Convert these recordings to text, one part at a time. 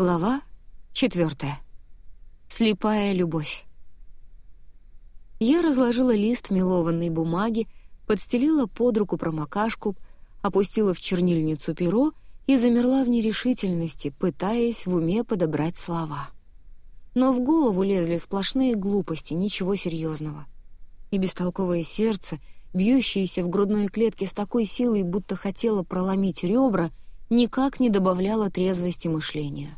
Глава четвертая. Слепая любовь. Я разложила лист мелованной бумаги, подстелила под руку промокашку, опустила в чернильницу перо и замерла в нерешительности, пытаясь в уме подобрать слова. Но в голову лезли сплошные глупости, ничего серьезного. И бестолковое сердце, бьющееся в грудной клетке с такой силой, будто хотело проломить ребра, никак не добавляло трезвости мышления.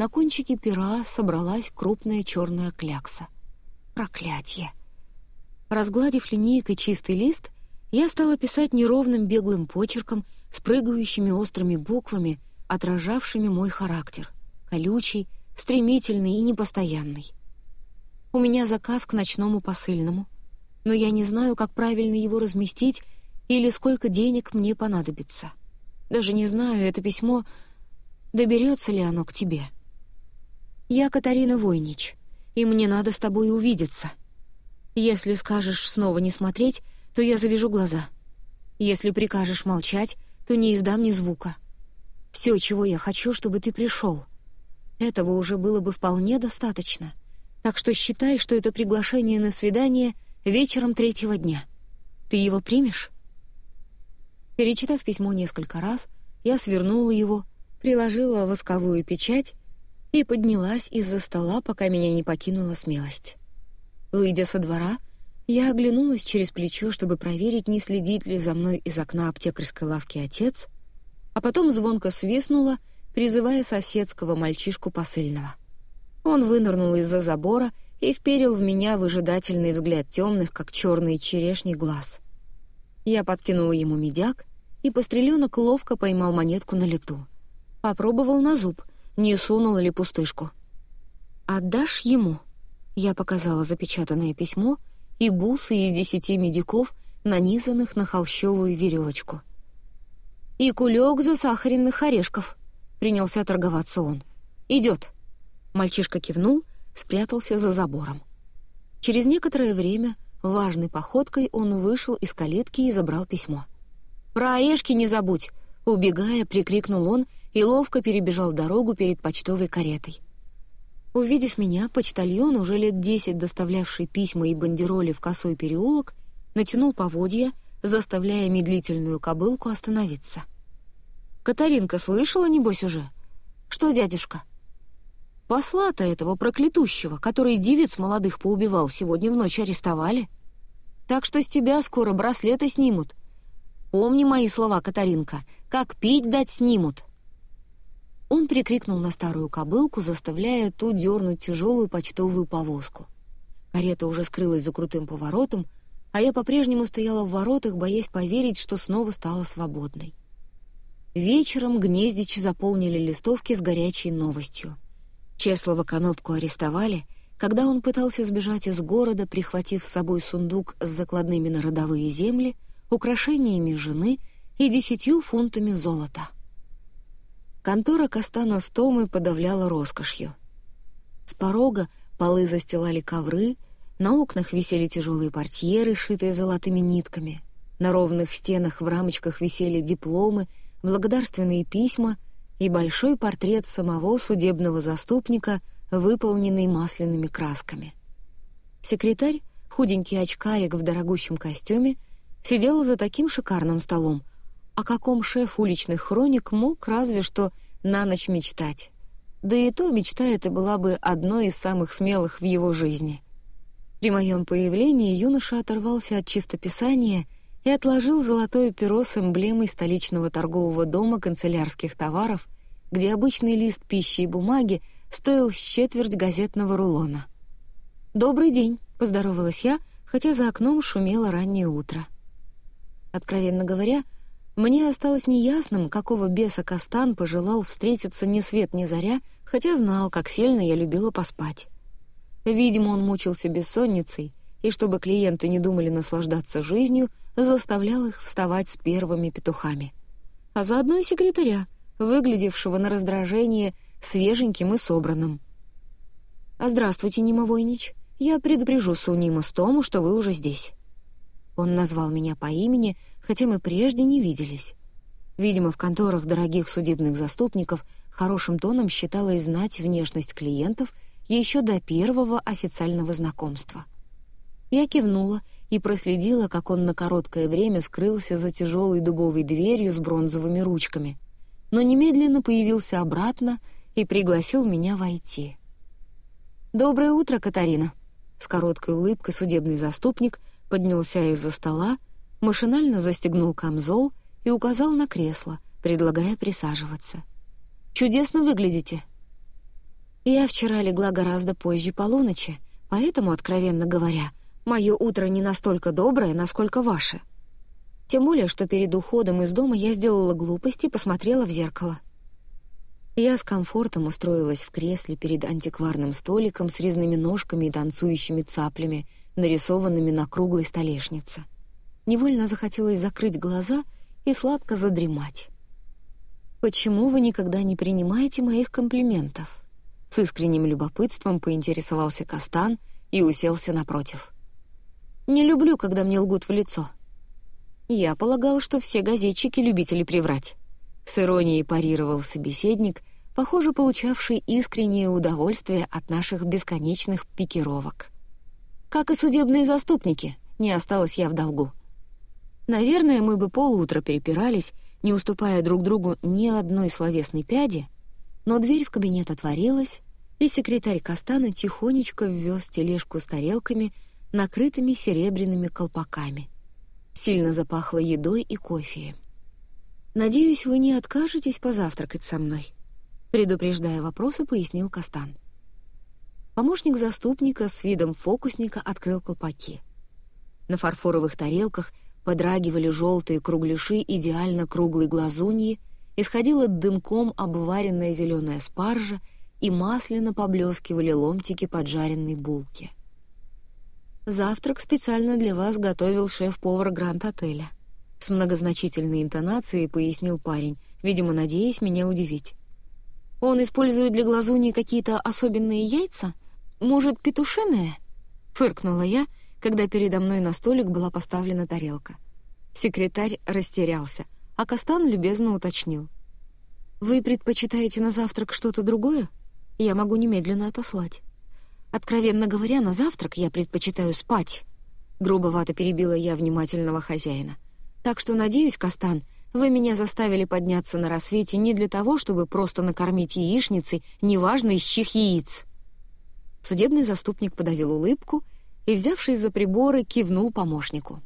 На кончике пера собралась крупная черная клякса. Проклятье! Разгладив линейкой чистый лист, я стала писать неровным беглым почерком с прыгающими острыми буквами, отражавшими мой характер, колючий, стремительный и непостоянный. У меня заказ к ночному посыльному, но я не знаю, как правильно его разместить или сколько денег мне понадобится. Даже не знаю, это письмо, доберется ли оно к тебе. Я Катарина Войнич, и мне надо с тобой увидеться. Если скажешь снова не смотреть, то я завяжу глаза. Если прикажешь молчать, то не издам ни звука. Все, чего я хочу, чтобы ты пришел. Этого уже было бы вполне достаточно. Так что считай, что это приглашение на свидание вечером третьего дня. Ты его примешь?» Перечитав письмо несколько раз, я свернула его, приложила восковую печать и поднялась из-за стола, пока меня не покинула смелость. Выйдя со двора, я оглянулась через плечо, чтобы проверить, не следит ли за мной из окна аптекарской лавки отец, а потом звонко свистнула — призывая соседского мальчишку посыльного. Он вынырнул из-за забора и вперил в меня выжидательный взгляд темных, как черные черешни, глаз. Я подкинула ему медяк, и постреленок ловко поймал монетку на лету. Попробовал на зуб, не сунул ли пустышку. «Отдашь ему?» Я показала запечатанное письмо и бусы из десяти медиков, нанизанных на холщовую веревочку. «И кулек засахаренных орешков», принялся торговаться он. «Идет!» Мальчишка кивнул, спрятался за забором. Через некоторое время, важной походкой, он вышел из калитки и забрал письмо. «Про орешки не забудь!» Убегая, прикрикнул он и ловко перебежал дорогу перед почтовой каретой. Увидев меня, почтальон, уже лет десять доставлявший письма и бандероли в косой переулок, натянул поводья, заставляя медлительную кобылку остановиться. Катаринка слышала, небось, уже? Что, дядюшка? Посла-то этого проклятущего, который девиц молодых поубивал, сегодня в ночь арестовали. Так что с тебя скоро браслеты снимут. Помни мои слова, Катаринка, как пить дать снимут. Он прикрикнул на старую кобылку, заставляя ту дернуть тяжелую почтовую повозку. Карета уже скрылась за крутым поворотом, а я по-прежнему стояла в воротах, боясь поверить, что снова стала свободной. Вечером Гнездичи заполнили листовки с горячей новостью. Чеслова Конопку арестовали, когда он пытался сбежать из города, прихватив с собой сундук с закладными на родовые земли, украшениями жены и десятью фунтами золота. Контора Кастана с Томой подавляла роскошью. С порога полы застилали ковры, на окнах висели тяжелые портьеры, шитые золотыми нитками. На ровных стенах в рамочках висели дипломы — благодарственные письма и большой портрет самого судебного заступника, выполненный масляными красками. Секретарь, худенький очкарик в дорогущем костюме, сидел за таким шикарным столом, о каком шеф уличных хроник мог разве что на ночь мечтать. Да и то мечта эта была бы одной из самых смелых в его жизни. При моем появлении юноша оторвался от чистописания — и отложил золотое перо с эмблемой столичного торгового дома канцелярских товаров, где обычный лист пищи и бумаги стоил четверть газетного рулона. «Добрый день», — поздоровалась я, хотя за окном шумело раннее утро. Откровенно говоря, мне осталось неясным, какого беса Кастан пожелал встретиться ни свет ни заря, хотя знал, как сильно я любила поспать. Видимо, он мучился бессонницей, и чтобы клиенты не думали наслаждаться жизнью, заставлял их вставать с первыми петухами. А заодно и секретаря, выглядевшего на раздражение свеженьким и собранным. «А здравствуйте, Нима Войнич. Я предупрежу Сунима с Тому, что вы уже здесь». Он назвал меня по имени, хотя мы прежде не виделись. Видимо, в конторах дорогих судебных заступников Хорошим тоном считалось знать внешность клиентов еще до первого официального знакомства. Я кивнула и проследила, как он на короткое время скрылся за тяжелой дубовой дверью с бронзовыми ручками, но немедленно появился обратно и пригласил меня войти. «Доброе утро, Катарина!» С короткой улыбкой судебный заступник поднялся из-за стола, машинально застегнул камзол и указал на кресло, предлагая присаживаться. «Чудесно выглядите!» Я вчера легла гораздо позже полуночи, поэтому, откровенно говоря, мое утро не настолько доброе, насколько ваше. Тем более, что перед уходом из дома я сделала глупость и посмотрела в зеркало. Я с комфортом устроилась в кресле перед антикварным столиком с резными ножками и танцующими цаплями, нарисованными на круглой столешнице. Невольно захотелось закрыть глаза и сладко задремать. «Почему вы никогда не принимаете моих комплиментов?» С искренним любопытством поинтересовался Кастан и уселся напротив. «Не люблю, когда мне лгут в лицо». «Я полагал, что все газетчики — любители приврать». С иронией парировал собеседник, похоже, получавший искреннее удовольствие от наших бесконечных пикировок. «Как и судебные заступники, не осталась я в долгу. Наверное, мы бы полутра перепирались, не уступая друг другу ни одной словесной пяди, но дверь в кабинет отворилась, и секретарь Кастана тихонечко ввез тележку с тарелками, накрытыми серебряными колпаками. Сильно запахло едой и кофе. «Надеюсь, вы не откажетесь позавтракать со мной?» Предупреждая вопросы, пояснил Кастан. Помощник заступника с видом фокусника открыл колпаки. На фарфоровых тарелках Подрагивали желтые кругляши идеально круглой глазуньи, исходила дымком обваренная зеленая спаржа и масляно поблескивали ломтики поджаренной булки. «Завтрак специально для вас готовил шеф-повар Гранд-отеля», с многозначительной интонацией пояснил парень, видимо, надеясь меня удивить. «Он использует для глазуни какие-то особенные яйца? Может, петушиные?» — фыркнула я — когда передо мной на столик была поставлена тарелка. Секретарь растерялся, а Кастан любезно уточнил. «Вы предпочитаете на завтрак что-то другое? Я могу немедленно отослать». «Откровенно говоря, на завтрак я предпочитаю спать», — грубовато перебила я внимательного хозяина. «Так что, надеюсь, Кастан, вы меня заставили подняться на рассвете не для того, чтобы просто накормить яичницей, неважно из чьих яиц». Судебный заступник подавил улыбку и, взявшись за приборы, кивнул помощнику.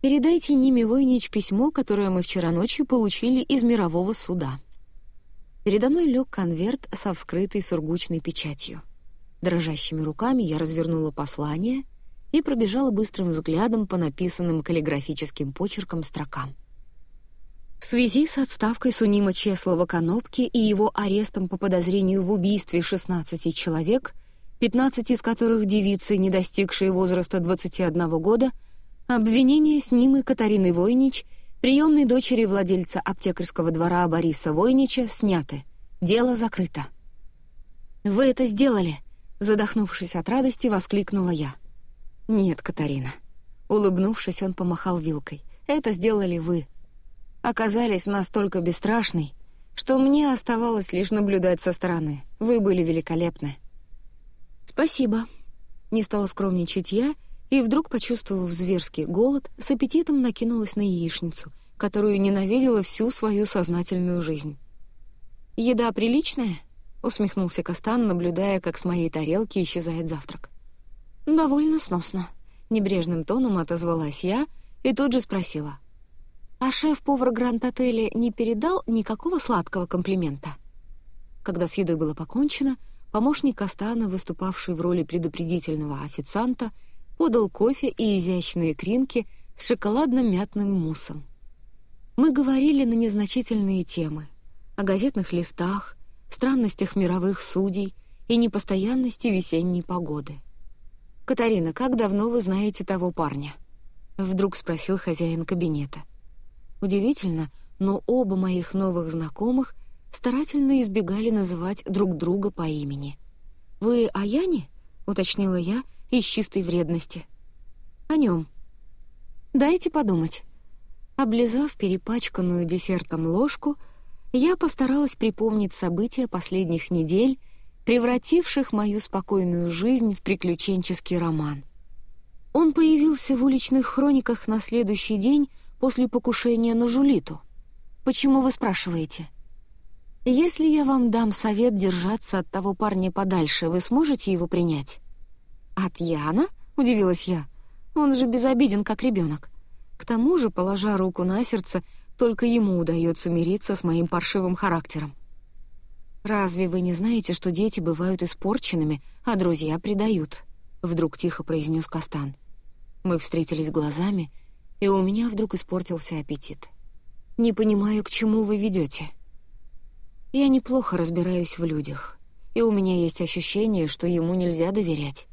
«Передайте Ниме Войнич письмо, которое мы вчера ночью получили из мирового суда». Передо мной лег конверт со вскрытой сургучной печатью. Дрожащими руками я развернула послание и пробежала быстрым взглядом по написанным каллиграфическим почерком строкам. В связи с отставкой Сунима Чеслова Конопки и его арестом по подозрению в убийстве 16 человек — 15 из которых девицы, не достигшие возраста 21 года, обвинения с ним и Катарины Войнич, приемной дочери владельца аптекарского двора Бориса Войнича, сняты. Дело закрыто. «Вы это сделали!» Задохнувшись от радости, воскликнула я. «Нет, Катарина». Улыбнувшись, он помахал вилкой. «Это сделали вы. Оказались настолько бесстрашной, что мне оставалось лишь наблюдать со стороны. Вы были великолепны». «Спасибо». Не стала скромничать я, и вдруг, почувствовав зверский голод, с аппетитом накинулась на яичницу, которую ненавидела всю свою сознательную жизнь. «Еда приличная?» — усмехнулся Кастан, наблюдая, как с моей тарелки исчезает завтрак. «Довольно сносно», — небрежным тоном отозвалась я и тут же спросила. «А шеф-повар Гранд-отеля не передал никакого сладкого комплимента?» Когда с едой было покончено, Помощник Кастана, выступавший в роли предупредительного официанта, подал кофе и изящные кринки с шоколадно-мятным муссом. Мы говорили на незначительные темы — о газетных листах, странностях мировых судей и непостоянности весенней погоды. «Катарина, как давно вы знаете того парня?» — вдруг спросил хозяин кабинета. Удивительно, но оба моих новых знакомых — старательно избегали называть друг друга по имени. «Вы о Яне?» — уточнила я из чистой вредности. «О нем. Дайте подумать». Облизав перепачканную десертом ложку, я постаралась припомнить события последних недель, превративших мою спокойную жизнь в приключенческий роман. Он появился в уличных хрониках на следующий день после покушения на Жулиту. Почему вы спрашиваете? Если я вам дам совет держаться от того парня подальше, вы сможете его принять? От Яна? Удивилась я. Он же безобиден, как ребенок. К тому же, положа руку на сердце, только ему удается мириться с моим паршивым характером. «Разве вы не знаете, что дети бывают испорченными, а друзья предают?» — вдруг тихо произнес Кастан. Мы встретились глазами, и у меня вдруг испортился аппетит. «Не понимаю, к чему вы ведете. Я неплохо разбираюсь в людях, и у меня есть ощущение, что ему нельзя доверять.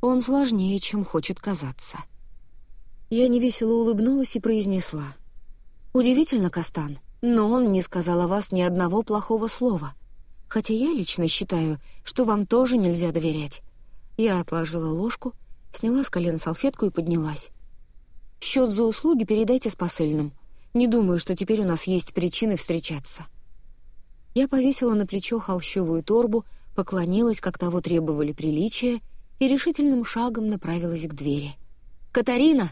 Он сложнее, чем хочет казаться». Я невесело улыбнулась и произнесла. «Удивительно, Кастан, но он не сказал о вас ни одного плохого слова. Хотя я лично считаю, что вам тоже нельзя доверять». Я отложила ложку, сняла с колен салфетку и поднялась. «Счет за услуги передайте с посыльным. Не думаю, что теперь у нас есть причины встречаться». Я повесила на плечо холщовую торбу, поклонилась, как того требовали приличия, и решительным шагом направилась к двери. «Катарина!»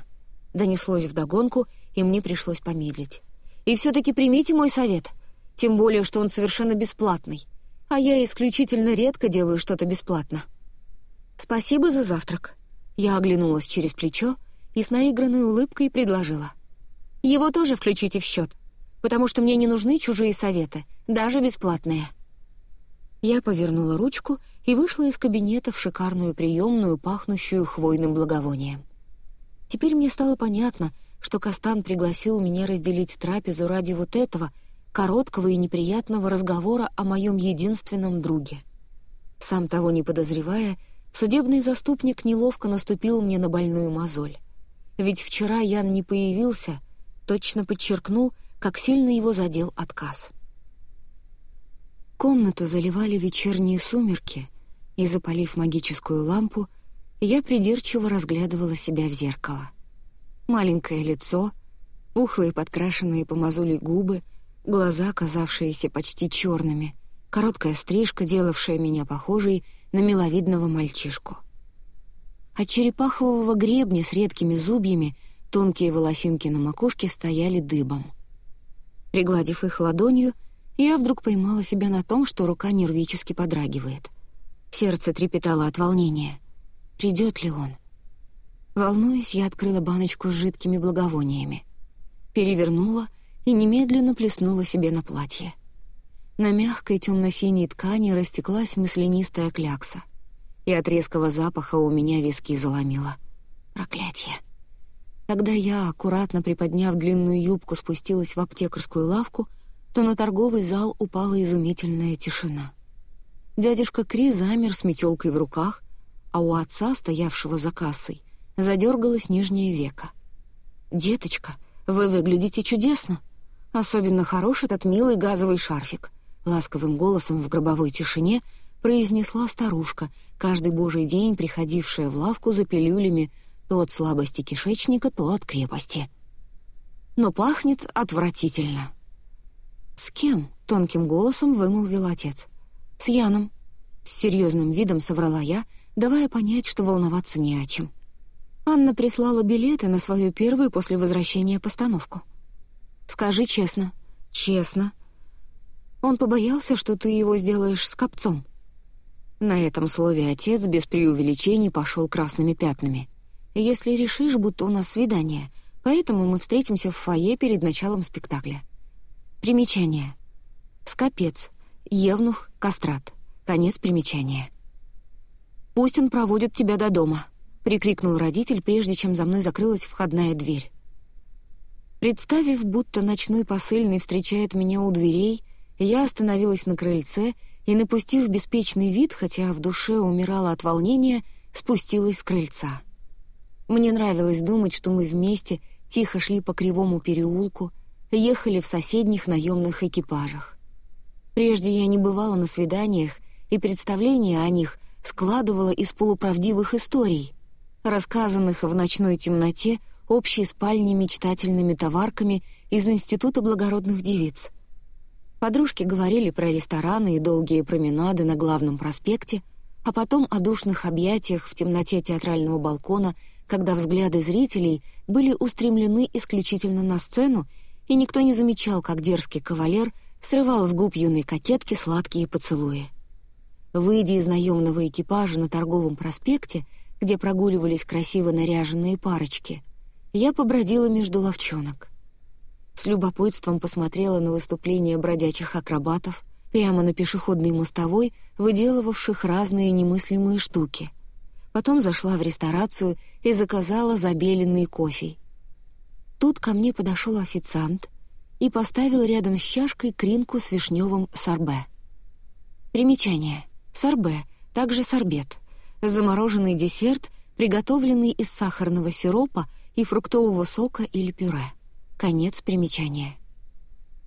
Донеслось вдогонку, и мне пришлось помедлить. «И все-таки примите мой совет, тем более, что он совершенно бесплатный, а я исключительно редко делаю что-то бесплатно». «Спасибо за завтрак». Я оглянулась через плечо и с наигранной улыбкой предложила. «Его тоже включите в счет, потому что мне не нужны чужие советы, даже бесплатные». Я повернула ручку и вышла из кабинета в шикарную приемную, пахнущую хвойным благовонием. Теперь мне стало понятно, что Кастан пригласил меня разделить трапезу ради вот этого, короткого и неприятного разговора о моем единственном друге. Сам того не подозревая, судебный заступник неловко наступил мне на больную мозоль. Ведь вчера Ян не появился, точно подчеркнул, как сильно его задел отказ. Комнату заливали вечерние сумерки, и, запалив магическую лампу, я придирчиво разглядывала себя в зеркало. Маленькое лицо, пухлые подкрашенные по мазули губы, глаза, казавшиеся почти черными, короткая стрижка, делавшая меня похожей на миловидного мальчишку. От черепахового гребня с редкими зубьями тонкие волосинки на макушке стояли дыбом. Пригладив их ладонью, я вдруг поймала себя на том, что рука нервически подрагивает. Сердце трепетало от волнения — Придет ли он? Волнуясь, я открыла баночку с жидкими благовониями. Перевернула и немедленно плеснула себе на платье. На мягкой темно-синей ткани растеклась мысленистая клякса, и от резкого запаха у меня виски заломило. Проклятье! Когда я, аккуратно приподняв длинную юбку, спустилась в аптекарскую лавку, то на торговый зал упала изумительная тишина. Дядюшка Кри замер с метелкой в руках, а у отца, стоявшего за кассой, задергалось нижнее веко. «Деточка, вы выглядите чудесно. Особенно хорош этот милый газовый шарфик», — ласковым голосом в гробовой тишине произнесла старушка, каждый божий день приходившая в лавку за пилюлями то от слабости кишечника, то от крепости. «Но пахнет отвратительно». «С кем?» — тонким голосом вымолвил отец. «С Яном». С серьезным видом соврала я — давая понять, что волноваться не о чем. Анна прислала билеты на свою первую после возвращения постановку. «Скажи честно». «Честно». Он побоялся, что ты его сделаешь с копцом. На этом слове отец без преувеличений пошел красными пятнами. «Если решишь, будто у нас свидание, поэтому мы встретимся в фойе перед началом спектакля». Примечание. Скопец. Евнух. Кастрат. Конец примечания. «Пусть он проводит тебя до дома», — прикрикнул родитель, прежде чем за мной закрылась входная дверь. Представив, будто ночной посыльный встречает меня у дверей, я остановилась на крыльце и, напустив беспечный вид, хотя в душе умирала от волнения, спустилась с крыльца. Мне нравилось думать, что мы вместе тихо шли по кривому переулку, ехали в соседних наемных экипажах. Прежде я не бывала на свиданиях, и представления о них — складывала из полуправдивых историй, рассказанных в ночной темноте общей спальни мечтательными товарками из Института благородных девиц. Подружки говорили про рестораны и долгие променады на главном проспекте, а потом о душных объятиях в темноте театрального балкона, когда взгляды зрителей были устремлены исключительно на сцену, и никто не замечал, как дерзкий кавалер срывал с губ юной кокетки сладкие поцелуи. Выйдя из наемного экипажа на торговом проспекте, где прогуливались красиво наряженные парочки, я побродила между ловчонок. С любопытством посмотрела на выступления бродячих акробатов прямо на пешеходной мостовой, выделывавших разные немыслимые штуки. Потом зашла в ресторацию и заказала забеленный кофе. Тут ко мне подошел официант и поставил рядом с чашкой кринку с вишневым сорбе. Примечание. Сорбе, также сорбет. Замороженный десерт, приготовленный из сахарного сиропа и фруктового сока или пюре. Конец примечания.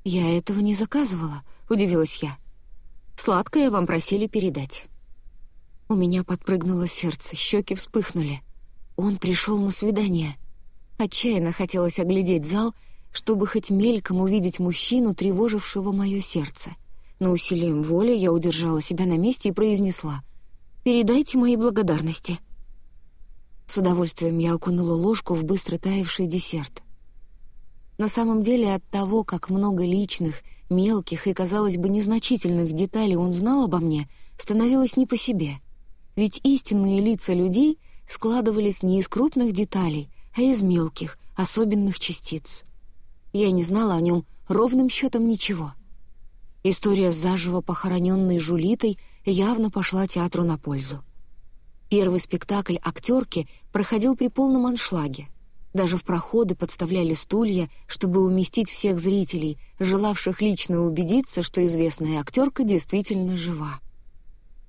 «Я этого не заказывала», — удивилась я. «Сладкое вам просили передать». У меня подпрыгнуло сердце, щеки вспыхнули. Он пришел на свидание. Отчаянно хотелось оглядеть зал, чтобы хоть мельком увидеть мужчину, тревожившего мое сердце. Но усилием воли я удержала себя на месте и произнесла «Передайте мои благодарности». С удовольствием я окунула ложку в быстро таявший десерт. На самом деле от того, как много личных, мелких и, казалось бы, незначительных деталей он знал обо мне, становилось не по себе. Ведь истинные лица людей складывались не из крупных деталей, а из мелких, особенных частиц. Я не знала о нем ровным счетом ничего. История с заживо похороненной Жулитой явно пошла театру на пользу. Первый спектакль актерки проходил при полном аншлаге. Даже в проходы подставляли стулья, чтобы уместить всех зрителей, желавших лично убедиться, что известная актерка действительно жива.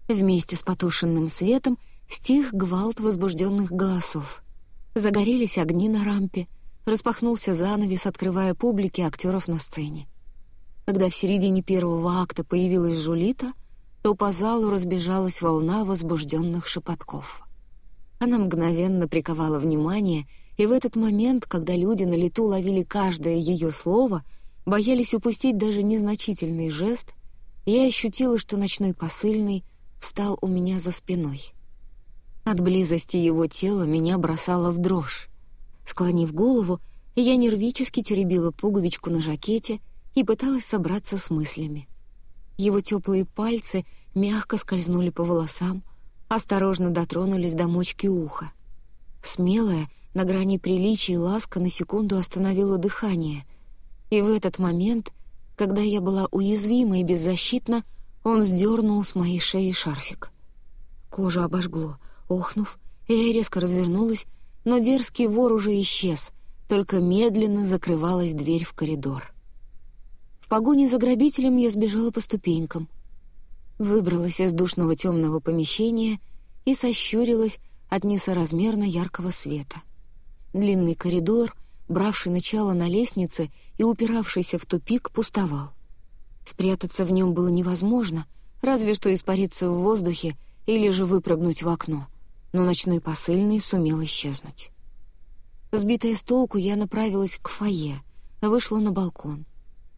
Вместе с потушенным светом стих гвалт возбужденных голосов. Загорелись огни на рампе, распахнулся занавес, открывая публике актеров на сцене. Когда в середине первого акта появилась Жулита, то по залу разбежалась волна возбужденных шепотков. Она мгновенно приковала внимание — и в этот момент, когда люди на лету ловили каждое ее слово, боялись упустить даже незначительный жест, я ощутила, что ночной посыльный встал у меня за спиной. От близости его тела меня бросало в дрожь. Склонив голову, я нервически теребила пуговичку на жакете и пыталась собраться с мыслями. Его теплые пальцы мягко скользнули по волосам, осторожно дотронулись до мочки уха. Смелая, на грани приличия ласка на секунду остановила дыхание. И в этот момент, когда я была уязвима и беззащитна, он сдернул с моей шеи шарфик. Кожа обожгло. Охнув, я резко развернулась, но дерзкий вор уже исчез, только медленно закрывалась дверь в коридор. В погоне за грабителем я сбежала по ступенькам. Выбралась из душного темного помещения и сощурилась от несоразмерно яркого света — Длинный коридор, бравший начало на лестнице и упиравшийся в тупик, пустовал. Спрятаться в нем было невозможно, разве что испариться в воздухе или же выпрыгнуть в окно, но ночной посыльный сумел исчезнуть. Сбитая с толку, я направилась к фойе, вышла на балкон.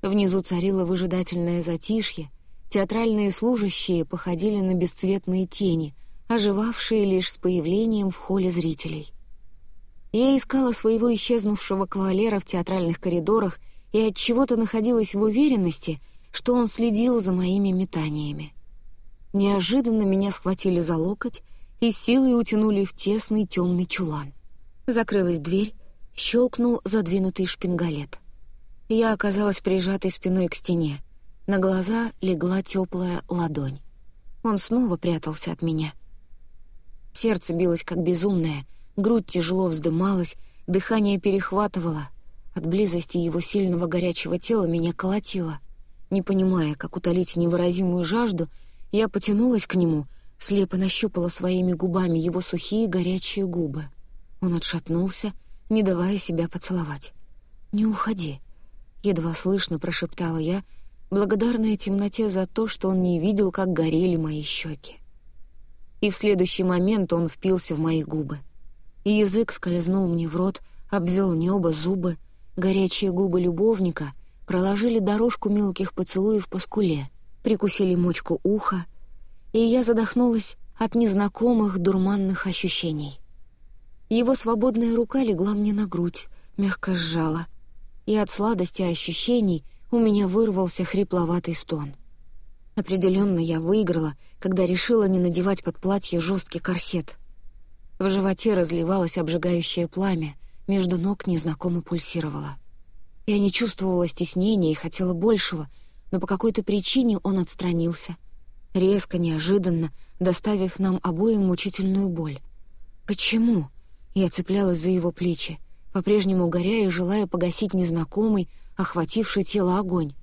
Внизу царило выжидательное затишье, театральные служащие походили на бесцветные тени, оживавшие лишь с появлением в холле зрителей. Я искала своего исчезнувшего кавалера в театральных коридорах и от чего-то находилась в уверенности, что он следил за моими метаниями. Неожиданно меня схватили за локоть и силой утянули в тесный темный чулан. Закрылась дверь, щелкнул задвинутый шпингалет. Я оказалась прижатой спиной к стене. На глаза легла теплая ладонь. Он снова прятался от меня. Сердце билось как безумное — Грудь тяжело вздымалась, дыхание перехватывало. От близости его сильного горячего тела меня колотило. Не понимая, как утолить невыразимую жажду, я потянулась к нему, слепо нащупала своими губами его сухие горячие губы. Он отшатнулся, не давая себя поцеловать. «Не уходи», — едва слышно прошептала я, благодарная темноте за то, что он не видел, как горели мои щеки. И в следующий момент он впился в мои губы и язык скользнул мне в рот, обвел небо, зубы, горячие губы любовника проложили дорожку мелких поцелуев по скуле, прикусили мочку уха, и я задохнулась от незнакомых дурманных ощущений. Его свободная рука легла мне на грудь, мягко сжала, и от сладости ощущений у меня вырвался хрипловатый стон. Определенно я выиграла, когда решила не надевать под платье жесткий корсет. В животе разливалось обжигающее пламя, между ног незнакомо пульсировало. Я не чувствовала стеснения и хотела большего, но по какой-то причине он отстранился. Резко, неожиданно, доставив нам обоим мучительную боль. «Почему?» Я цеплялась за его плечи, по-прежнему горя и желая погасить незнакомый, охвативший тело огонь.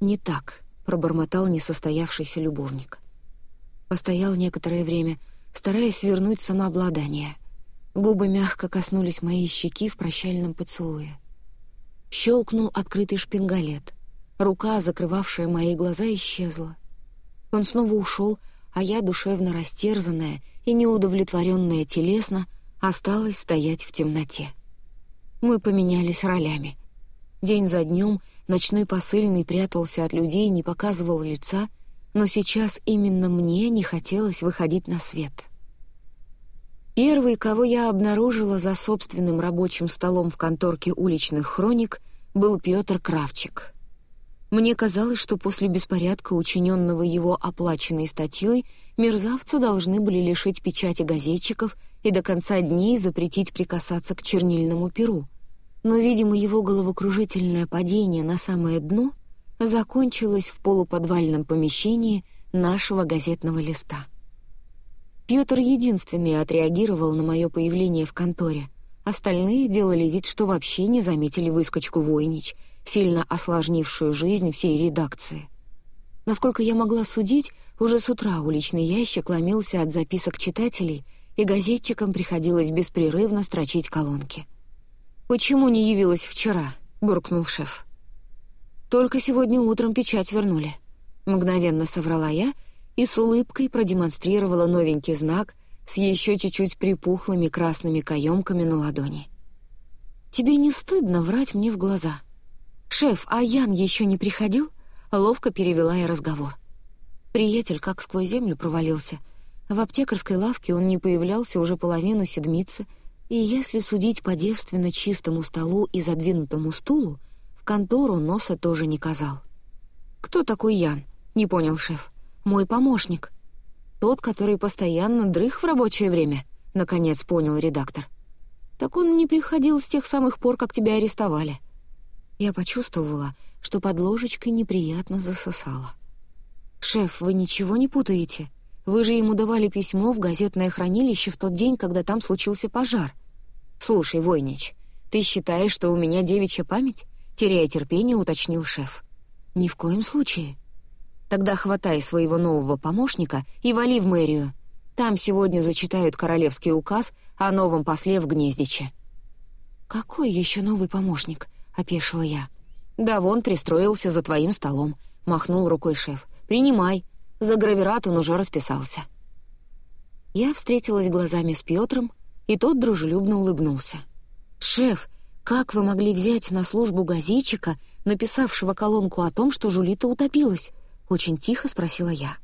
«Не так», — пробормотал несостоявшийся любовник. Постоял некоторое время, стараясь вернуть самообладание. Губы мягко коснулись моей щеки в прощальном поцелуе. Щелкнул открытый шпингалет. Рука, закрывавшая мои глаза, исчезла. Он снова ушел, а я, душевно растерзанная и неудовлетворенная телесно, осталась стоять в темноте. Мы поменялись ролями. День за днем ночной посыльный прятался от людей, не показывал лица, но сейчас именно мне не хотелось выходить на свет. Первый, кого я обнаружила за собственным рабочим столом в конторке уличных хроник, был Петр Кравчик. Мне казалось, что после беспорядка, учиненного его оплаченной статьей, мерзавца должны были лишить печати газетчиков и до конца дней запретить прикасаться к чернильному перу. Но, видимо, его головокружительное падение на самое дно закончилось в полуподвальном помещении нашего газетного листа. Пётр единственный отреагировал на мое появление в конторе. Остальные делали вид, что вообще не заметили выскочку Войнич, сильно осложнившую жизнь всей редакции. Насколько я могла судить, уже с утра уличный ящик ломился от записок читателей, и газетчикам приходилось беспрерывно строчить колонки. «Почему не явилась вчера?» — буркнул шеф. «Только сегодня утром печать вернули». Мгновенно соврала я и с улыбкой продемонстрировала новенький знак с еще чуть-чуть припухлыми красными каемками на ладони. «Тебе не стыдно врать мне в глаза?» «Шеф, а Ян еще не приходил?» Ловко перевела я разговор. Приятель как сквозь землю провалился. В аптекарской лавке он не появлялся уже половину седмицы, и если судить по девственно чистому столу и задвинутому стулу, в контору носа тоже не казал. «Кто такой Ян?» — не понял шеф. «Мой помощник». «Тот, который постоянно дрых в рабочее время», — наконец понял редактор. «Так он не приходил с тех самых пор, как тебя арестовали». Я почувствовала, что под ложечкой неприятно засосала. «Шеф, вы ничего не путаете? Вы же ему давали письмо в газетное хранилище в тот день, когда там случился пожар. Слушай, Войнич, ты считаешь, что у меня девичья память?» Теряя терпение, уточнил шеф. «Ни в коем случае. Тогда хватай своего нового помощника и вали в мэрию. Там сегодня зачитают королевский указ о новом после в Гнездиче». «Какой еще новый помощник?» — опешила я. «Да вон пристроился за твоим столом», — махнул рукой шеф. «Принимай. За гравират он уже расписался». Я встретилась глазами с Пётром, и тот дружелюбно улыбнулся. «Шеф, как вы могли взять на службу газетчика, написавшего колонку о том, что Жулита утопилась?» Очень тихо спросила я.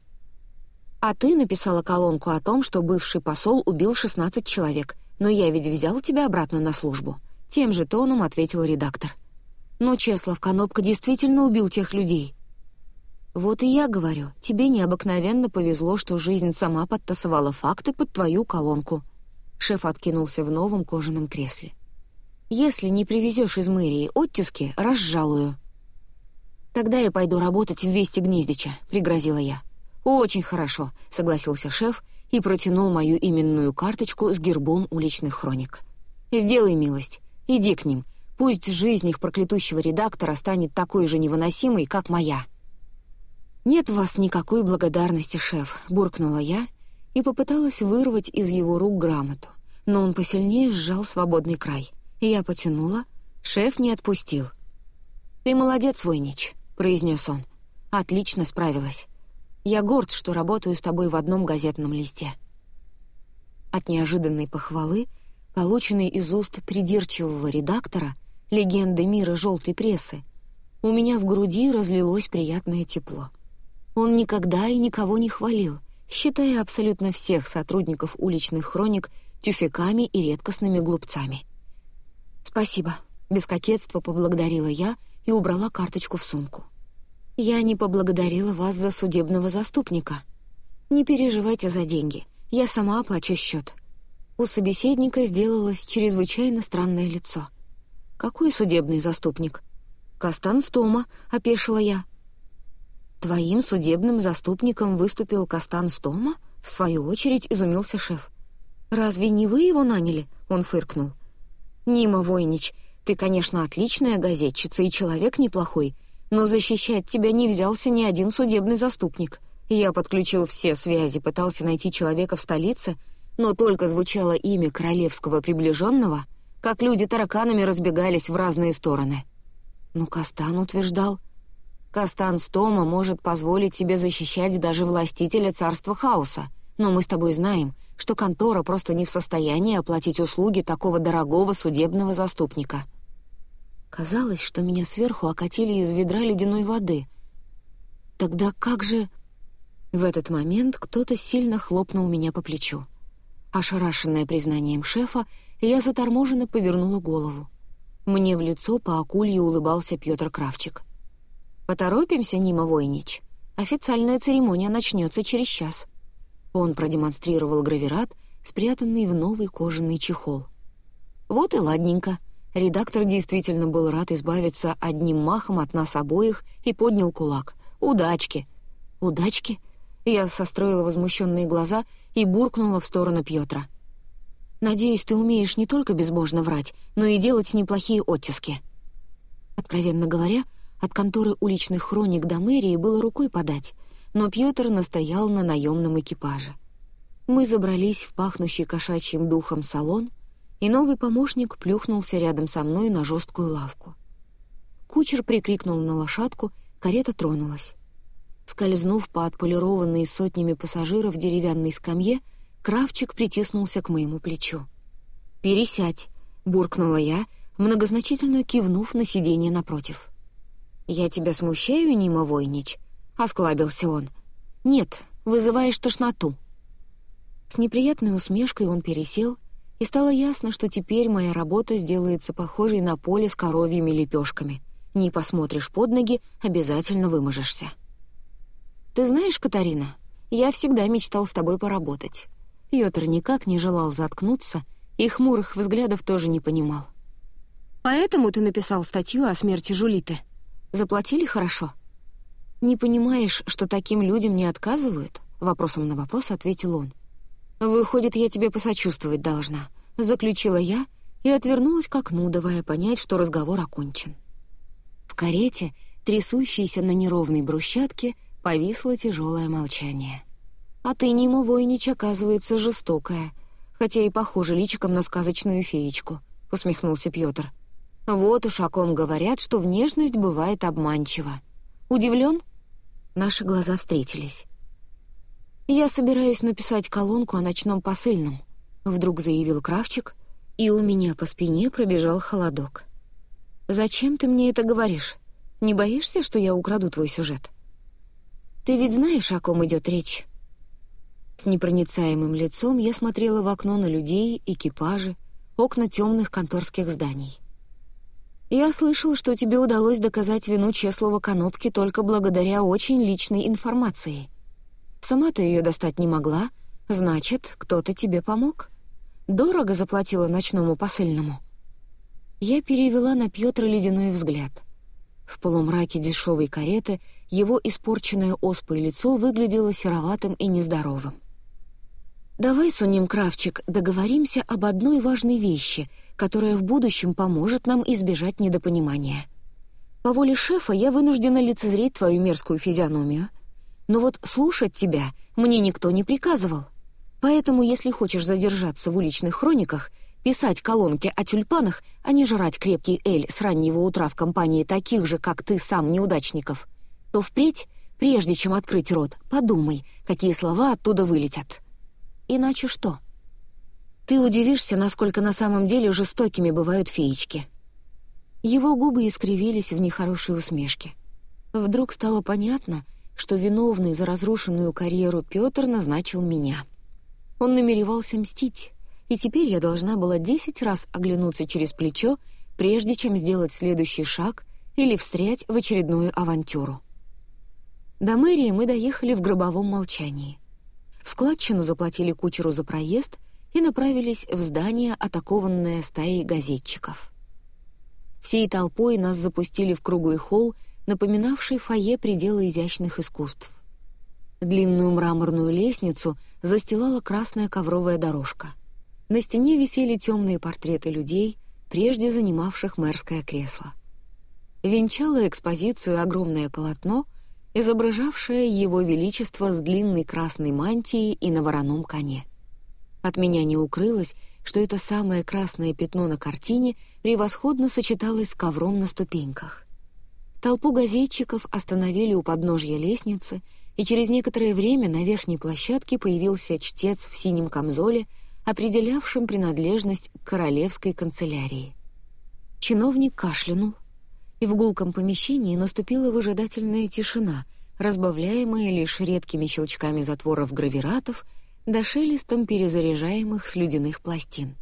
«А ты написала колонку о том, что бывший посол убил 16 человек, но я ведь взял тебя обратно на службу», — тем же тоном ответил редактор. «Но Чеслав Конопка действительно убил тех людей». «Вот и я говорю, тебе необыкновенно повезло, что жизнь сама подтасовала факты под твою колонку». Шеф откинулся в новом кожаном кресле. «Если не привезешь из мэрии оттиски, разжалую». «Тогда я пойду работать в Вести Гнездича», — пригрозила я. «Очень хорошо», — согласился шеф и протянул мою именную карточку с гербом уличных хроник. «Сделай милость, иди к ним, пусть жизнь их проклятущего редактора станет такой же невыносимой, как моя». «Нет в вас никакой благодарности, шеф», — буркнула я и попыталась вырвать из его рук грамоту, но он посильнее сжал свободный край. Я потянула, шеф не отпустил. «Ты молодец, Войнич произнес он. «Отлично справилась. Я горд, что работаю с тобой в одном газетном листе». От неожиданной похвалы, полученной из уст придирчивого редактора, легенды мира желтой прессы, у меня в груди разлилось приятное тепло. Он никогда и никого не хвалил, считая абсолютно всех сотрудников уличных хроник тюфяками и редкостными глупцами. «Спасибо», — без кокетства поблагодарила я и убрала карточку в сумку. «Я не поблагодарила вас за судебного заступника. Не переживайте за деньги, я сама оплачу счет». У собеседника сделалось чрезвычайно странное лицо. «Какой судебный заступник?» «Кастан Стома», — опешила я. «Твоим судебным заступником выступил Кастан Стома?» — в свою очередь изумился шеф. «Разве не вы его наняли?» — он фыркнул. «Нима Войнич, ты, конечно, отличная газетчица и человек неплохой, но защищать тебя не взялся ни один судебный заступник. Я подключил все связи, пытался найти человека в столице, но только звучало имя королевского приближенного, как люди тараканами разбегались в разные стороны. Но Кастан утверждал, Кастан Стома может позволить себе защищать даже властителя царства хаоса, но мы с тобой знаем, что контора просто не в состоянии оплатить услуги такого дорогого судебного заступника. Казалось, что меня сверху окатили из ведра ледяной воды. Тогда как же... В этот момент кто-то сильно хлопнул меня по плечу. Ошарашенная признанием шефа, я заторможенно повернула голову. Мне в лицо по акулье улыбался Пётр Кравчик. «Поторопимся, Нима Войнич. Официальная церемония начнется через час». Он продемонстрировал гравират, спрятанный в новый кожаный чехол. «Вот и ладненько», Редактор действительно был рад избавиться одним махом от нас обоих и поднял кулак. «Удачки!» «Удачки?» Я состроила возмущенные глаза и буркнула в сторону Пьетра. «Надеюсь, ты умеешь не только безбожно врать, но и делать неплохие оттиски». Откровенно говоря, от конторы уличных хроник до мэрии было рукой подать, но Пьетр настоял на наемном экипаже. Мы забрались в пахнущий кошачьим духом салон, и новый помощник плюхнулся рядом со мной на жесткую лавку. Кучер прикрикнул на лошадку, карета тронулась. Скользнув по отполированной сотнями пассажиров деревянной скамье, Кравчик притиснулся к моему плечу. «Пересядь», — буркнула я, многозначительно кивнув на сиденье напротив. «Я тебя смущаю, Нима Войнич?» — осклабился он. «Нет, вызываешь тошноту». С неприятной усмешкой он пересел и стало ясно, что теперь моя работа сделается похожей на поле с коровьими лепешками. Не посмотришь под ноги, обязательно выможешься. «Ты знаешь, Катарина, я всегда мечтал с тобой поработать». Пётр никак не желал заткнуться и хмурых взглядов тоже не понимал. «Поэтому ты написал статью о смерти Жулиты? Заплатили хорошо?» «Не понимаешь, что таким людям не отказывают?» Вопросом на вопрос ответил он. «Выходит, я тебе посочувствовать должна», — заключила я и отвернулась к окну, давая понять, что разговор окончен. В карете, трясущейся на неровной брусчатке, повисло тяжелое молчание. «А ты, Нима Войнич, оказывается, жестокая, хотя и похожа личиком на сказочную феечку», — усмехнулся Пётр. «Вот уж о ком говорят, что внешность бывает обманчива. Удивлен?» Наши глаза встретились. «Я собираюсь написать колонку о ночном посыльном», — вдруг заявил Кравчик, и у меня по спине пробежал холодок. «Зачем ты мне это говоришь? Не боишься, что я украду твой сюжет?» «Ты ведь знаешь, о ком идет речь?» С непроницаемым лицом я смотрела в окно на людей, экипажи, окна темных конторских зданий. «Я слышал, что тебе удалось доказать вину Чеслова Конопки только благодаря очень личной информации», Сама ты ее достать не могла, значит, кто-то тебе помог. Дорого заплатила ночному посыльному. Я перевела на Пётра ледяной взгляд. В полумраке дешевой кареты его испорченное оспой лицо выглядело сероватым и нездоровым. «Давай, Суним Кравчик, договоримся об одной важной вещи, которая в будущем поможет нам избежать недопонимания. По воле шефа я вынуждена лицезреть твою мерзкую физиономию, но вот слушать тебя мне никто не приказывал. Поэтому, если хочешь задержаться в уличных хрониках, писать колонки о тюльпанах, а не жрать крепкий эль с раннего утра в компании таких же, как ты сам, неудачников, то впредь, прежде чем открыть рот, подумай, какие слова оттуда вылетят. Иначе что? Ты удивишься, насколько на самом деле жестокими бывают феечки. Его губы искривились в нехорошей усмешке. Вдруг стало понятно, что виновный за разрушенную карьеру Пётр назначил меня. Он намеревался мстить, и теперь я должна была десять раз оглянуться через плечо, прежде чем сделать следующий шаг или встрять в очередную авантюру. До мэрии мы доехали в гробовом молчании. В складчину заплатили кучеру за проезд и направились в здание, атакованное стаей газетчиков. Всей толпой нас запустили в круглый холл, напоминавший фойе предела изящных искусств. Длинную мраморную лестницу застилала красная ковровая дорожка. На стене висели темные портреты людей, прежде занимавших мэрское кресло. Венчало экспозицию огромное полотно — изображавшая его величество с длинной красной мантией и на вороном коне. От меня не укрылось, что это самое красное пятно на картине превосходно сочеталось с ковром на ступеньках. Толпу газетчиков остановили у подножья лестницы, и через некоторое время на верхней площадке появился чтец в синем камзоле, определявшим принадлежность к королевской канцелярии. Чиновник кашлянул — и в гулком помещении наступила выжидательная тишина, разбавляемая лишь редкими щелчками затворов гравиратов да шелестом перезаряжаемых слюдяных пластин.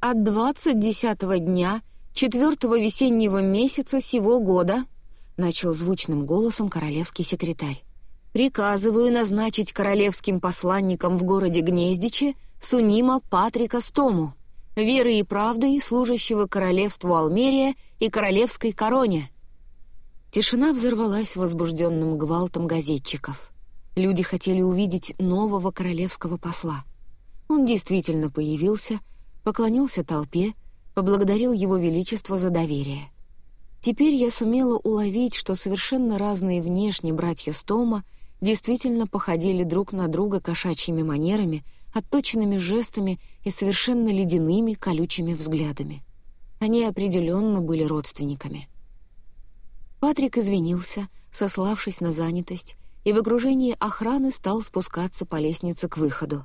«От двадцать десятого дня четвертого весеннего месяца сего года», — начал звучным голосом королевский секретарь, «приказываю назначить королевским посланником в городе Гнездиче Сунима Патрика Стому» веры и правды, служащего королевству Алмерия и королевской короне. Тишина взорвалась возбужденным гвалтом газетчиков. Люди хотели увидеть нового королевского посла. Он действительно появился, поклонился толпе, поблагодарил его величество за доверие. Теперь я сумела уловить, что совершенно разные внешне братья Стома действительно походили друг на друга кошачьими манерами — отточенными жестами и совершенно ледяными колючими взглядами. Они определенно были родственниками. Патрик извинился, сославшись на занятость, и в окружении охраны стал спускаться по лестнице к выходу.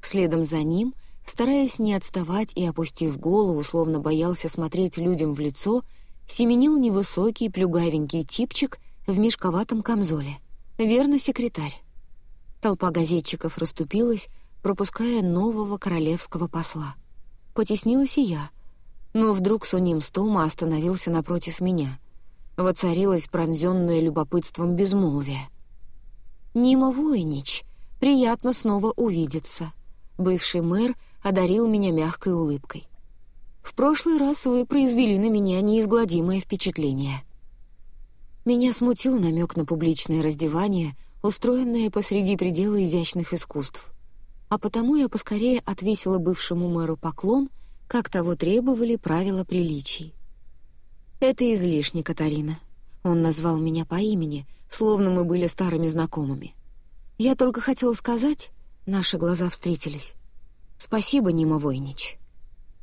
Следом за ним, стараясь не отставать и опустив голову, словно боялся смотреть людям в лицо, семенил невысокий плюгавенький типчик в мешковатом камзоле. Верно, секретарь. Толпа газетчиков расступилась, пропуская нового королевского посла. Потеснилась и я, но вдруг Суним Стома остановился напротив меня. Воцарилось пронзенное любопытством безмолвие. «Нима Войнич, приятно снова увидеться». Бывший мэр одарил меня мягкой улыбкой. «В прошлый раз вы произвели на меня неизгладимое впечатление». Меня смутил намек на публичное раздевание, устроенное посреди предела изящных искусств а потому я поскорее отвесила бывшему мэру поклон, как того требовали правила приличий. «Это излишне, Катарина». Он назвал меня по имени, словно мы были старыми знакомыми. «Я только хотела сказать...» Наши глаза встретились. «Спасибо, Нима Войнич».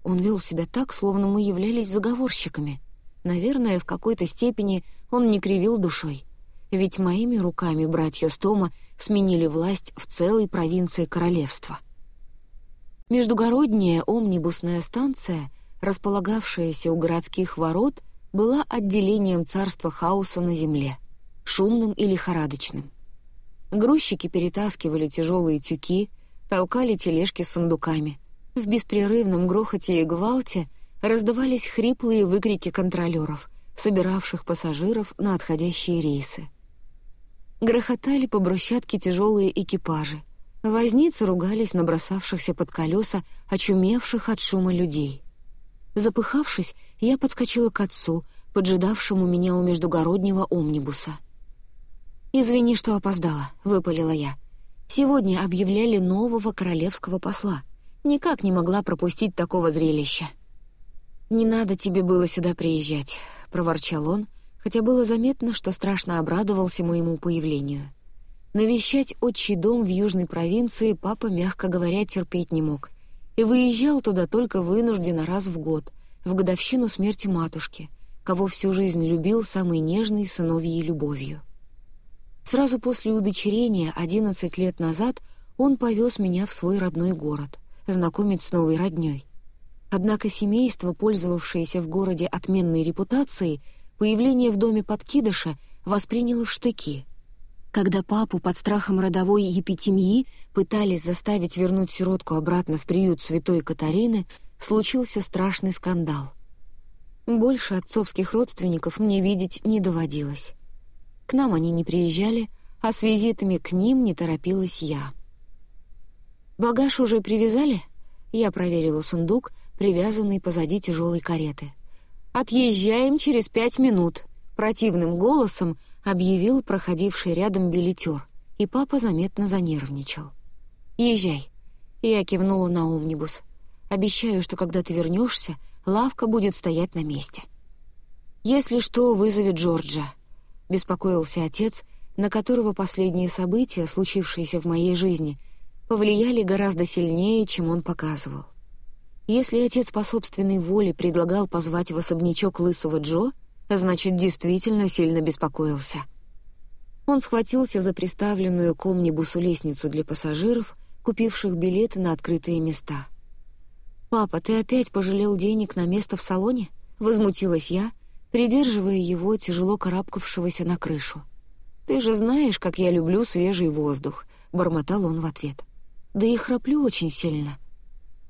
Он вел себя так, словно мы являлись заговорщиками. Наверное, в какой-то степени он не кривил душой. Ведь моими руками братья Стома сменили власть в целой провинции королевства. Междугородняя омнибусная станция, располагавшаяся у городских ворот, была отделением царства хаоса на земле, шумным и лихорадочным. Грузчики перетаскивали тяжелые тюки, толкали тележки с сундуками. В беспрерывном грохоте и гвалте раздавались хриплые выкрики контролеров, собиравших пассажиров на отходящие рейсы. Грохотали по брусчатке тяжелые экипажи. Возницы ругались на бросавшихся под колеса, очумевших от шума людей. Запыхавшись, я подскочила к отцу, поджидавшему меня у междугороднего омнибуса. «Извини, что опоздала», — выпалила я. «Сегодня объявляли нового королевского посла. Никак не могла пропустить такого зрелища». «Не надо тебе было сюда приезжать», — проворчал он, — хотя было заметно, что страшно обрадовался моему появлению. Навещать отчий дом в южной провинции папа, мягко говоря, терпеть не мог, и выезжал туда только вынужденно раз в год, в годовщину смерти матушки, кого всю жизнь любил самой нежной сыновьей любовью. Сразу после удочерения, одиннадцать лет назад, он повез меня в свой родной город, знакомить с новой роднёй. Однако семейство, пользовавшееся в городе отменной репутацией, появление в доме подкидыша восприняло в штыки. Когда папу под страхом родовой епитемьи пытались заставить вернуть сиротку обратно в приют святой Катарины, случился страшный скандал. Больше отцовских родственников мне видеть не доводилось. К нам они не приезжали, а с визитами к ним не торопилась я. «Багаж уже привязали?» Я проверила сундук, привязанный позади тяжелой кареты. «Отъезжаем через пять минут», — противным голосом объявил проходивший рядом билетер, и папа заметно занервничал. «Езжай». Я кивнула на омнибус. «Обещаю, что когда ты вернешься, лавка будет стоять на месте». «Если что, вызовет Джорджа», — беспокоился отец, на которого последние события, случившиеся в моей жизни, повлияли гораздо сильнее, чем он показывал. Если отец по собственной воле предлагал позвать в особнячок лысого Джо, значит, действительно сильно беспокоился. Он схватился за приставленную к омнибусу лестницу для пассажиров, купивших билеты на открытые места. «Папа, ты опять пожалел денег на место в салоне?» — возмутилась я, придерживая его, тяжело карабкавшегося на крышу. «Ты же знаешь, как я люблю свежий воздух», — бормотал он в ответ. «Да и храплю очень сильно».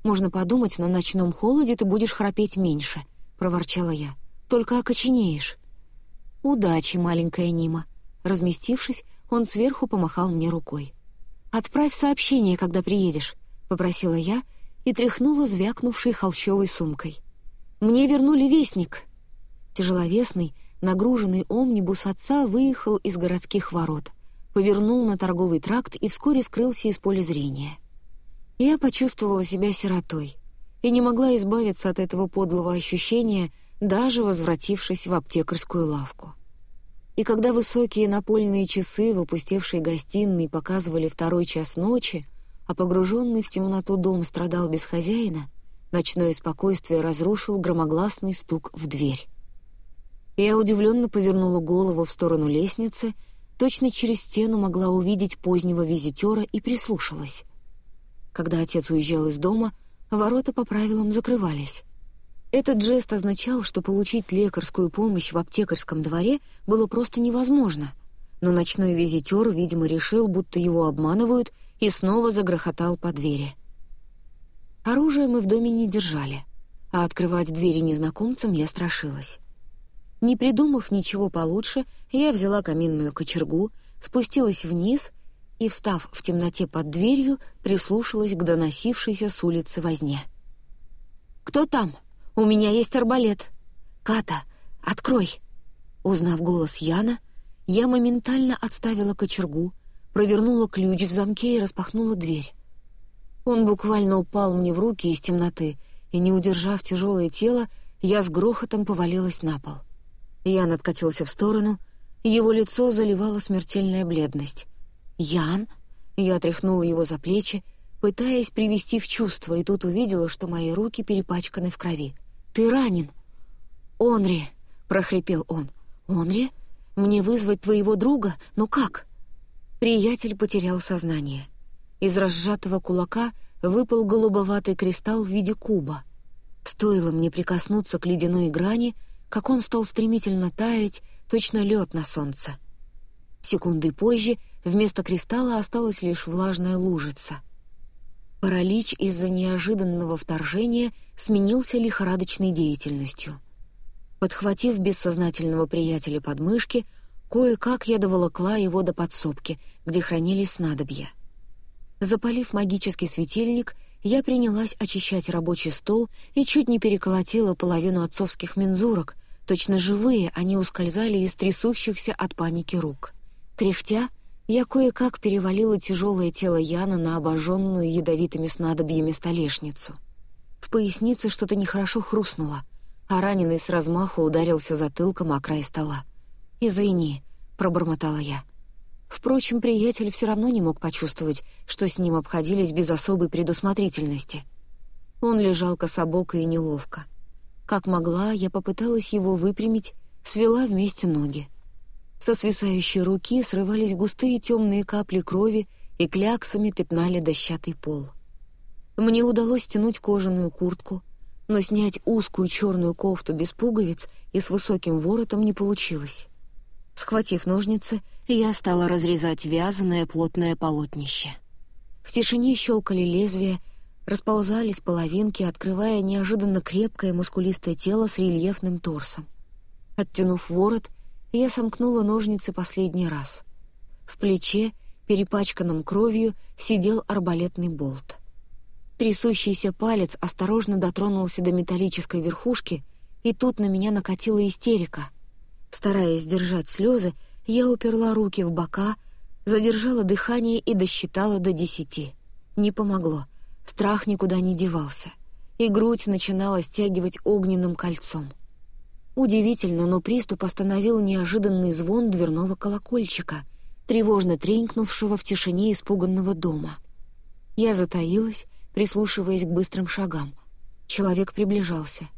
«Можно подумать, на ночном холоде ты будешь храпеть меньше», — проворчала я. «Только окоченеешь». «Удачи, маленькая Нима». Разместившись, он сверху помахал мне рукой. «Отправь сообщение, когда приедешь», — попросила я и тряхнула звякнувшей холщовой сумкой. «Мне вернули вестник». Тяжеловесный, нагруженный омнибус отца выехал из городских ворот, повернул на торговый тракт и вскоре скрылся из поля зрения. Я почувствовала себя сиротой и не могла избавиться от этого подлого ощущения, даже возвратившись в аптекарскую лавку. И когда высокие напольные часы в опустевшей гостиной показывали второй час ночи, а погруженный в темноту дом страдал без хозяина, ночное спокойствие разрушил громогласный стук в дверь. Я удивленно повернула голову в сторону лестницы, точно через стену могла увидеть позднего визитера и прислушалась. Когда отец уезжал из дома, ворота по правилам закрывались. Этот жест означал, что получить лекарскую помощь в аптекарском дворе было просто невозможно. Но ночной визитер, видимо, решил, будто его обманывают, и снова загрохотал по двери. Оружие мы в доме не держали, а открывать двери незнакомцам я страшилась. Не придумав ничего получше, я взяла каминную кочергу, спустилась вниз и, встав в темноте под дверью, прислушалась к доносившейся с улицы возне. «Кто там? У меня есть арбалет!» «Ката, открой!» Узнав голос Яна, я моментально отставила кочергу, провернула ключ в замке и распахнула дверь. Он буквально упал мне в руки из темноты, и, не удержав тяжелое тело, я с грохотом повалилась на пол. Ян откатился в сторону, его лицо заливала смертельная бледность. «Ян?» Я тряхнула его за плечи, пытаясь привести в чувство, и тут увидела, что мои руки перепачканы в крови. «Ты ранен!» «Онри!» — прохрипел он. «Онри? Мне вызвать твоего друга? Но как?» Приятель потерял сознание. Из разжатого кулака выпал голубоватый кристалл в виде куба. Стоило мне прикоснуться к ледяной грани, как он стал стремительно таять, точно лед на солнце. Секунды позже вместо кристалла осталась лишь влажная лужица. Паралич из-за неожиданного вторжения сменился лихорадочной деятельностью. Подхватив бессознательного приятеля под мышки, кое-как я доволокла его до подсобки, где хранились снадобья. Запалив магический светильник, я принялась очищать рабочий стол и чуть не переколотила половину отцовских мензурок, точно живые они ускользали из трясущихся от паники рук. Кряхтя, я кое-как перевалила тяжелое тело Яна на обожженную ядовитыми снадобьями столешницу. В пояснице что-то нехорошо хрустнуло, а раненый с размаху ударился затылком о край стола. «Извини», — пробормотала я. Впрочем, приятель все равно не мог почувствовать, что с ним обходились без особой предусмотрительности. Он лежал кособоко и неловко. Как могла, я попыталась его выпрямить, свела вместе ноги. Со свисающей руки срывались густые темные капли крови и кляксами пятнали дощатый пол. Мне удалось стянуть кожаную куртку, но снять узкую черную кофту без пуговиц и с высоким воротом не получилось. Схватив ножницы, я стала разрезать вязаное плотное полотнище. В тишине щелкали лезвия, расползались половинки, открывая неожиданно крепкое мускулистое тело с рельефным торсом. Оттянув ворот, я сомкнула ножницы последний раз. В плече, перепачканном кровью, сидел арбалетный болт. Трясущийся палец осторожно дотронулся до металлической верхушки, и тут на меня накатила истерика. Стараясь сдержать слезы, я уперла руки в бока, задержала дыхание и досчитала до десяти. Не помогло. Страх никуда не девался, и грудь начинала стягивать огненным кольцом. Удивительно, но приступ остановил неожиданный звон дверного колокольчика, тревожно тренькнувшего в тишине испуганного дома. Я затаилась, прислушиваясь к быстрым шагам. Человек приближался.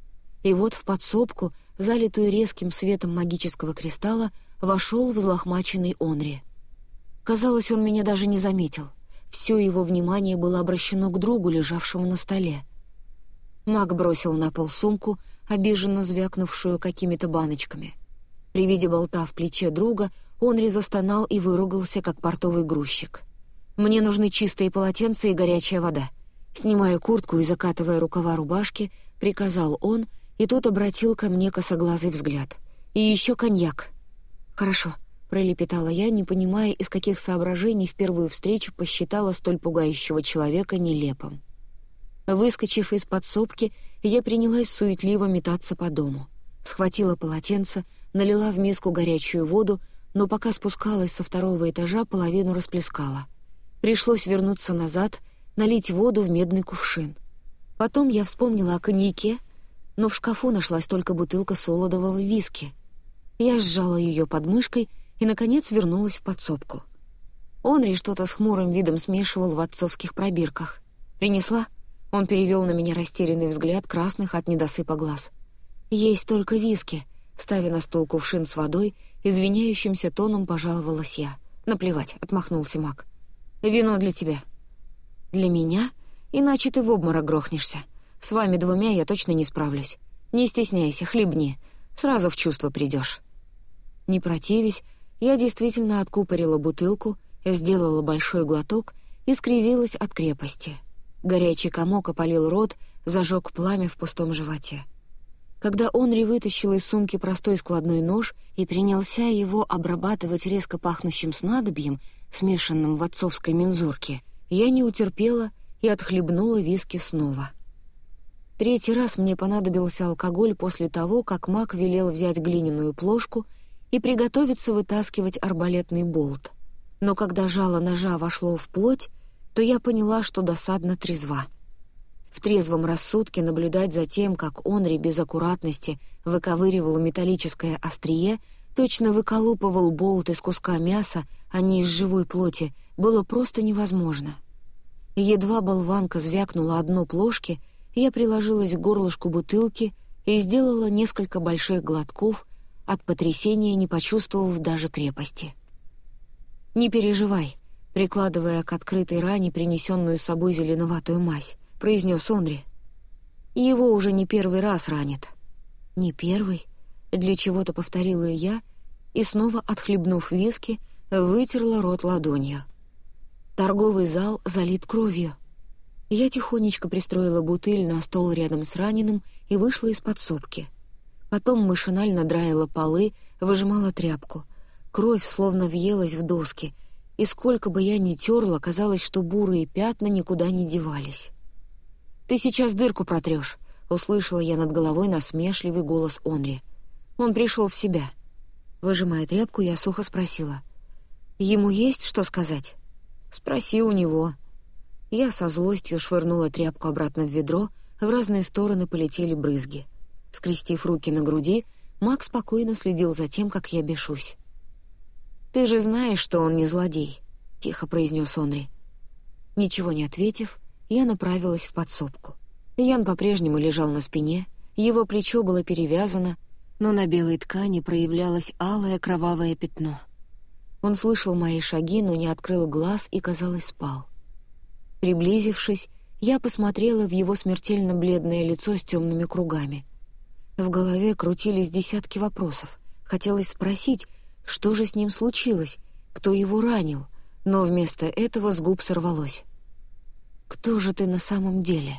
И вот в подсобку, залитую резким светом магического кристалла, вошел взлохмаченный Онри. Казалось, он меня даже не заметил. Все его внимание было обращено к другу, лежавшему на столе. Маг бросил на пол сумку, обиженно звякнувшую какими-то баночками. При виде болта в плече друга Онри застонал и выругался, как портовый грузчик. «Мне нужны чистые полотенца и горячая вода», Снимая куртку и закатывая рукава рубашки, приказал он, и тот обратил ко мне косоглазый взгляд. «И еще коньяк». «Хорошо», — пролепетала я, не понимая, из каких соображений в первую встречу посчитала столь пугающего человека нелепым. Выскочив из подсобки, я принялась суетливо метаться по дому. Схватила полотенце, налила в миску горячую воду, но пока спускалась со второго этажа, половину расплескала. Пришлось вернуться назад — налить воду в медный кувшин. Потом я вспомнила о коньяке, но в шкафу нашлась только бутылка солодового виски. Я сжала ее под мышкой и, наконец, вернулась в подсобку. Онри что-то с хмурым видом смешивал в отцовских пробирках. «Принесла?» Он перевел на меня растерянный взгляд красных от недосыпа глаз. «Есть только виски», — ставя на стол кувшин с водой, извиняющимся тоном пожаловалась я. «Наплевать», — отмахнулся маг. «Вино для тебя». «Для меня? Иначе ты в обморок грохнешься. С вами двумя я точно не справлюсь. Не стесняйся, хлебни. Сразу в чувство придешь. Не противясь, я действительно откупорила бутылку, сделала большой глоток и скривилась от крепости. Горячий комок опалил рот, зажег пламя в пустом животе. Когда Онри вытащил из сумки простой складной нож и принялся его обрабатывать резко пахнущим снадобьем, смешанным в отцовской мензурке — я не утерпела и отхлебнула виски снова. Третий раз мне понадобился алкоголь после того, как маг велел взять глиняную плошку и приготовиться вытаскивать арбалетный болт. Но когда жало ножа вошло в плоть, то я поняла, что досадно трезва. В трезвом рассудке наблюдать за тем, как Онри без аккуратности выковыривал металлическое острие, точно выколупывал болт из куска мяса, а не из живой плоти, было просто невозможно. Едва болванка звякнула одно плошки, я приложилась к горлышку бутылки и сделала несколько больших глотков, от потрясения не почувствовав даже крепости. «Не переживай», — прикладывая к открытой ране принесенную с собой зеленоватую мазь, произнес Онри. «Его уже не первый раз ранит». «Не первый?» — для чего-то повторила я и, снова отхлебнув виски, вытерла рот ладонью. Торговый зал залит кровью. Я тихонечко пристроила бутыль на стол рядом с раненым и вышла из подсобки. Потом машинально драила полы, выжимала тряпку. Кровь словно въелась в доски, и сколько бы я ни терла, казалось, что бурые пятна никуда не девались. «Ты сейчас дырку протрешь», — услышала я над головой насмешливый голос Онри. Он пришел в себя. Выжимая тряпку, я сухо спросила. «Ему есть что сказать?» Спроси у него». Я со злостью швырнула тряпку обратно в ведро, в разные стороны полетели брызги. Скрестив руки на груди, Мак спокойно следил за тем, как я бешусь. «Ты же знаешь, что он не злодей», — тихо произнес Онри. Ничего не ответив, я направилась в подсобку. Ян по-прежнему лежал на спине, его плечо было перевязано, но на белой ткани проявлялось алое кровавое пятно — он слышал мои шаги, но не открыл глаз и, казалось, спал. Приблизившись, Я посмотрела в его смертельно бледное лицо с темными кругами. В голове крутились десятки вопросов. Хотелось спросить, что же с ним случилось, кто его ранил, но вместо этого с губ сорвалось. «Кто же ты на самом деле?»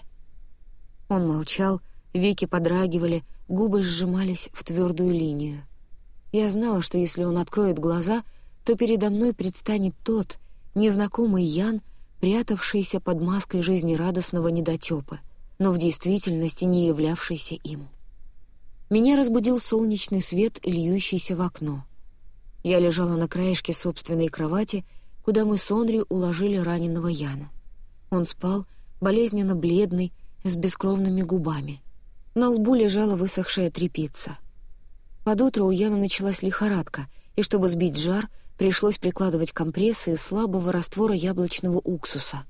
Он молчал, веки подрагивали, губы сжимались в твердую линию. Я знала, что если он откроет глаза, то передо мной предстанет тот, незнакомый Ян, прятавшийся под маской жизнерадостного недотёпа, но в действительности не являвшийся им. Меня разбудил солнечный свет, льющийся в окно. Я лежала на краешке собственной кровати, куда мы с Онри уложили раненого Яна. Он спал, болезненно бледный, с бескровными губами. На лбу лежала высохшая тряпица. Под утро у Яна началась лихорадка, и чтобы сбить жар — Пришлось прикладывать компрессы из слабого раствора яблочного уксуса.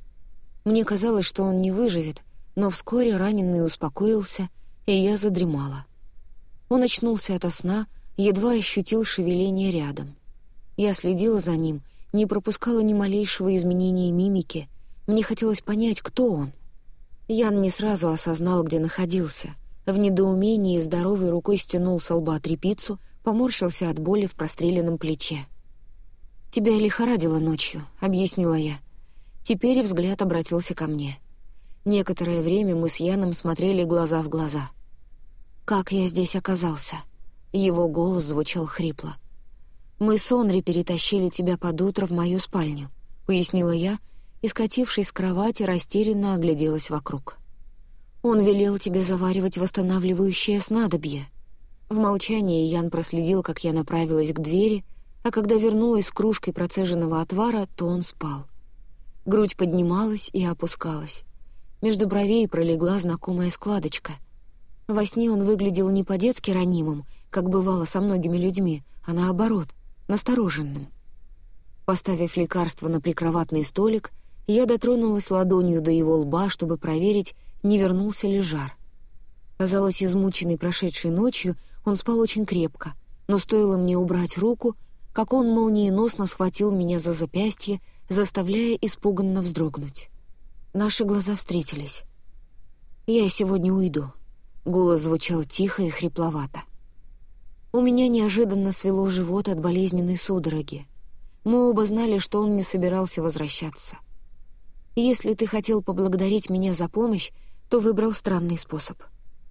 Мне казалось, что он не выживет, но вскоре раненый успокоился, и я задремала. Он очнулся ото сна, едва ощутил шевеление рядом. Я следила за ним, не пропускала ни малейшего изменения мимики. Мне хотелось понять, кто он. Ян не сразу осознал, где находился. В недоумении здоровой рукой стянул с лба трепицу, поморщился от боли в простреленном плече. «Тебя лихорадило ночью», — объяснила я. Теперь взгляд обратился ко мне. Некоторое время мы с Яном смотрели глаза в глаза. «Как я здесь оказался?» Его голос звучал хрипло. «Мы с Онри перетащили тебя под утро в мою спальню», — пояснила я, и, скатившись с кровати, растерянно огляделась вокруг. «Он велел тебе заваривать восстанавливающее снадобье». В молчании Ян проследил, как я направилась к двери, а когда вернулась с кружкой процеженного отвара, то он спал. Грудь поднималась и опускалась. Между бровей пролегла знакомая складочка. Во сне он выглядел не по-детски ранимым, как бывало со многими людьми, а наоборот, настороженным. Поставив лекарство на прикроватный столик, я дотронулась ладонью до его лба, чтобы проверить, не вернулся ли жар. Казалось, измученный прошедшей ночью, он спал очень крепко, но стоило мне убрать руку, как он молниеносно схватил меня за запястье, заставляя испуганно вздрогнуть. Наши глаза встретились. «Я сегодня уйду», — голос звучал тихо и хрипловато. У меня неожиданно свело живот от болезненной судороги. Мы оба знали, что он не собирался возвращаться. «Если ты хотел поблагодарить меня за помощь, то выбрал странный способ».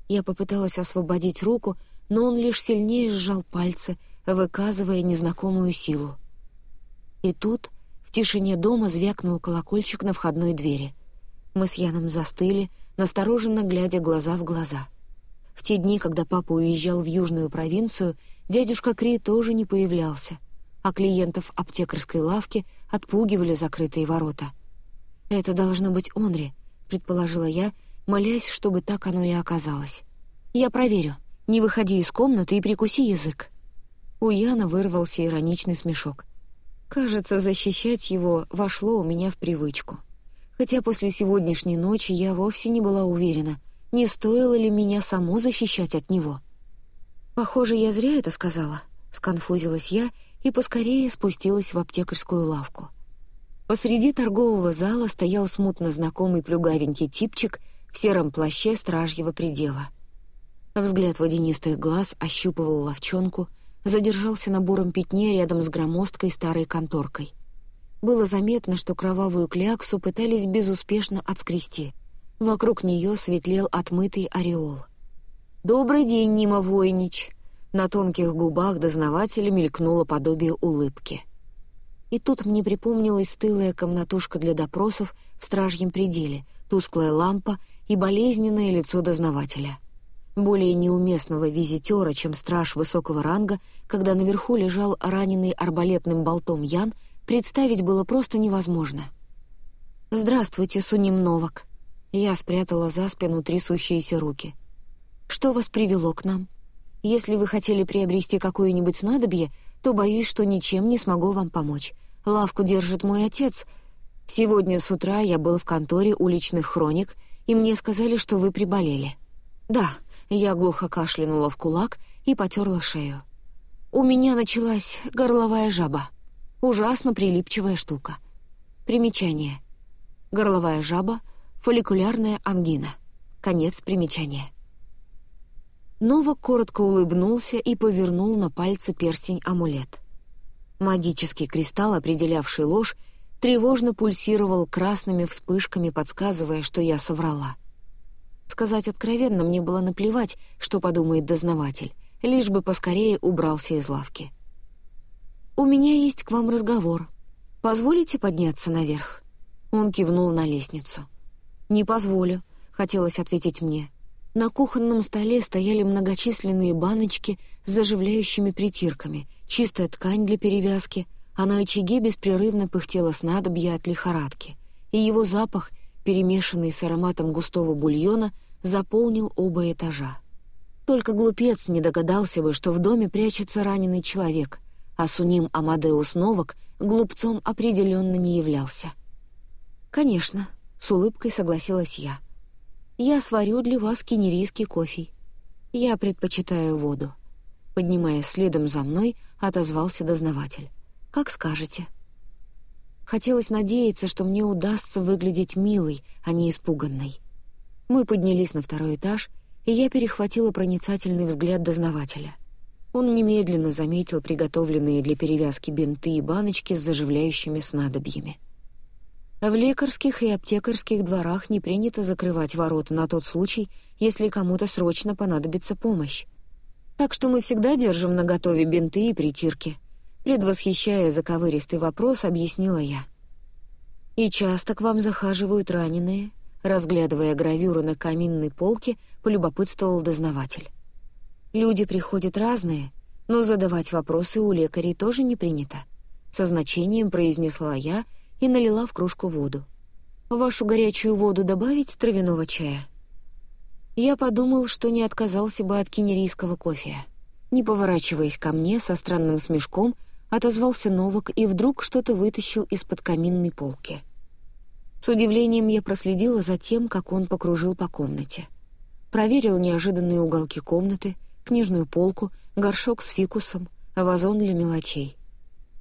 Я попыталась освободить руку, но он лишь сильнее сжал пальцы — выказывая незнакомую силу. И тут в тишине дома звякнул колокольчик на входной двери. Мы с Яном застыли, настороженно глядя глаза в глаза. В те дни, когда папа уезжал в южную провинцию, дядюшка Кри тоже не появлялся, а клиентов аптекарской лавки отпугивали закрытые ворота. «Это должно быть Онри», — предположила я, молясь, чтобы так оно и оказалось. «Я проверю. Не выходи из комнаты и прикуси язык». У Яна вырвался ироничный смешок. Кажется, защищать его вошло у меня в привычку. Хотя после сегодняшней ночи я вовсе не была уверена, не стоило ли меня само защищать от него. «Похоже, я зря это сказала», — сконфузилась я и поскорее спустилась в аптекарскую лавку. Посреди торгового зала стоял смутно знакомый плюгавенький типчик в сером плаще стражьего предела. Взгляд водянистых глаз ощупывал ловчонку — задержался на буром пятне рядом с громоздкой старой конторкой. Было заметно, что кровавую кляксу пытались безуспешно отскрести. Вокруг нее светлел отмытый ореол. «Добрый день, Нима Войнич!» На тонких губах дознавателя мелькнуло подобие улыбки. И тут мне припомнилась стылая комнатушка для допросов в стражьем пределе, тусклая лампа и болезненное лицо дознавателя — более неуместного визитера, чем страж высокого ранга, когда наверху лежал раненый арбалетным болтом Ян, представить было просто невозможно. «Здравствуйте, Суним Новак». Я спрятала за спину трясущиеся руки. «Что вас привело к нам? Если вы хотели приобрести какое-нибудь снадобье, то боюсь, что ничем не смогу вам помочь. Лавку держит мой отец. Сегодня с утра я был в конторе уличных хроник, и мне сказали, что вы приболели». «Да», я глухо кашлянула в кулак и потерла шею. У меня началась горловая жаба. Ужасно прилипчивая штука. Примечание. Горловая жаба — Фолликулярная ангина. Конец примечания. Новак коротко улыбнулся и повернул на пальце перстень-амулет. Магический кристалл, определявший ложь, тревожно пульсировал красными вспышками, подсказывая, что я соврала. Сказать откровенно, мне было наплевать, что подумает дознаватель, лишь бы поскорее убрался из лавки. «У меня есть к вам разговор. Позволите подняться наверх?» Он кивнул на лестницу. «Не позволю», — хотелось ответить мне. На кухонном столе стояли многочисленные баночки с заживляющими притирками, чистая ткань для перевязки, а на очаге беспрерывно пыхтело снадобье от лихорадки, и его запах, перемешанный с ароматом густого бульона, заполнил оба этажа. Только глупец не догадался бы, что в доме прячется раненый человек, а Суним Амадеус Новак глупцом определенно не являлся. «Конечно», — с улыбкой согласилась я — я сварю для вас кенерийский кофе. Я предпочитаю воду». Поднимаясь следом за мной, отозвался дознаватель. «Как скажете». Хотелось надеяться, что мне удастся выглядеть милой, а не испуганной. Мы поднялись на второй этаж, и я перехватила проницательный взгляд дознавателя. Он немедленно заметил приготовленные для перевязки бинты и баночки с заживляющими снадобьями. В лекарских и аптекарских дворах не принято закрывать ворота на тот случай, если кому-то срочно понадобится помощь. Так что мы всегда держим наготове бинты и притирки. Предвосхищая заковыристый вопрос, объяснила я. «И часто к вам захаживают раненые?» Разглядывая гравюру на каминной полке, полюбопытствовал дознаватель. «Люди приходят разные, но задавать вопросы у лекарей тоже не принято», — со значением произнесла я — и налила в кружку воду. «Вашу горячую воду добавить травяного чая?» Я подумал, что не отказался бы от кенерийского кофе. Не поворачиваясь ко мне, со странным смешком, отозвался Новак и вдруг что-то вытащил из-под каминной полки. С удивлением я проследила за тем, как он покружил по комнате. Проверил неожиданные уголки комнаты, книжную полку, горшок с фикусом, вазон для мелочей.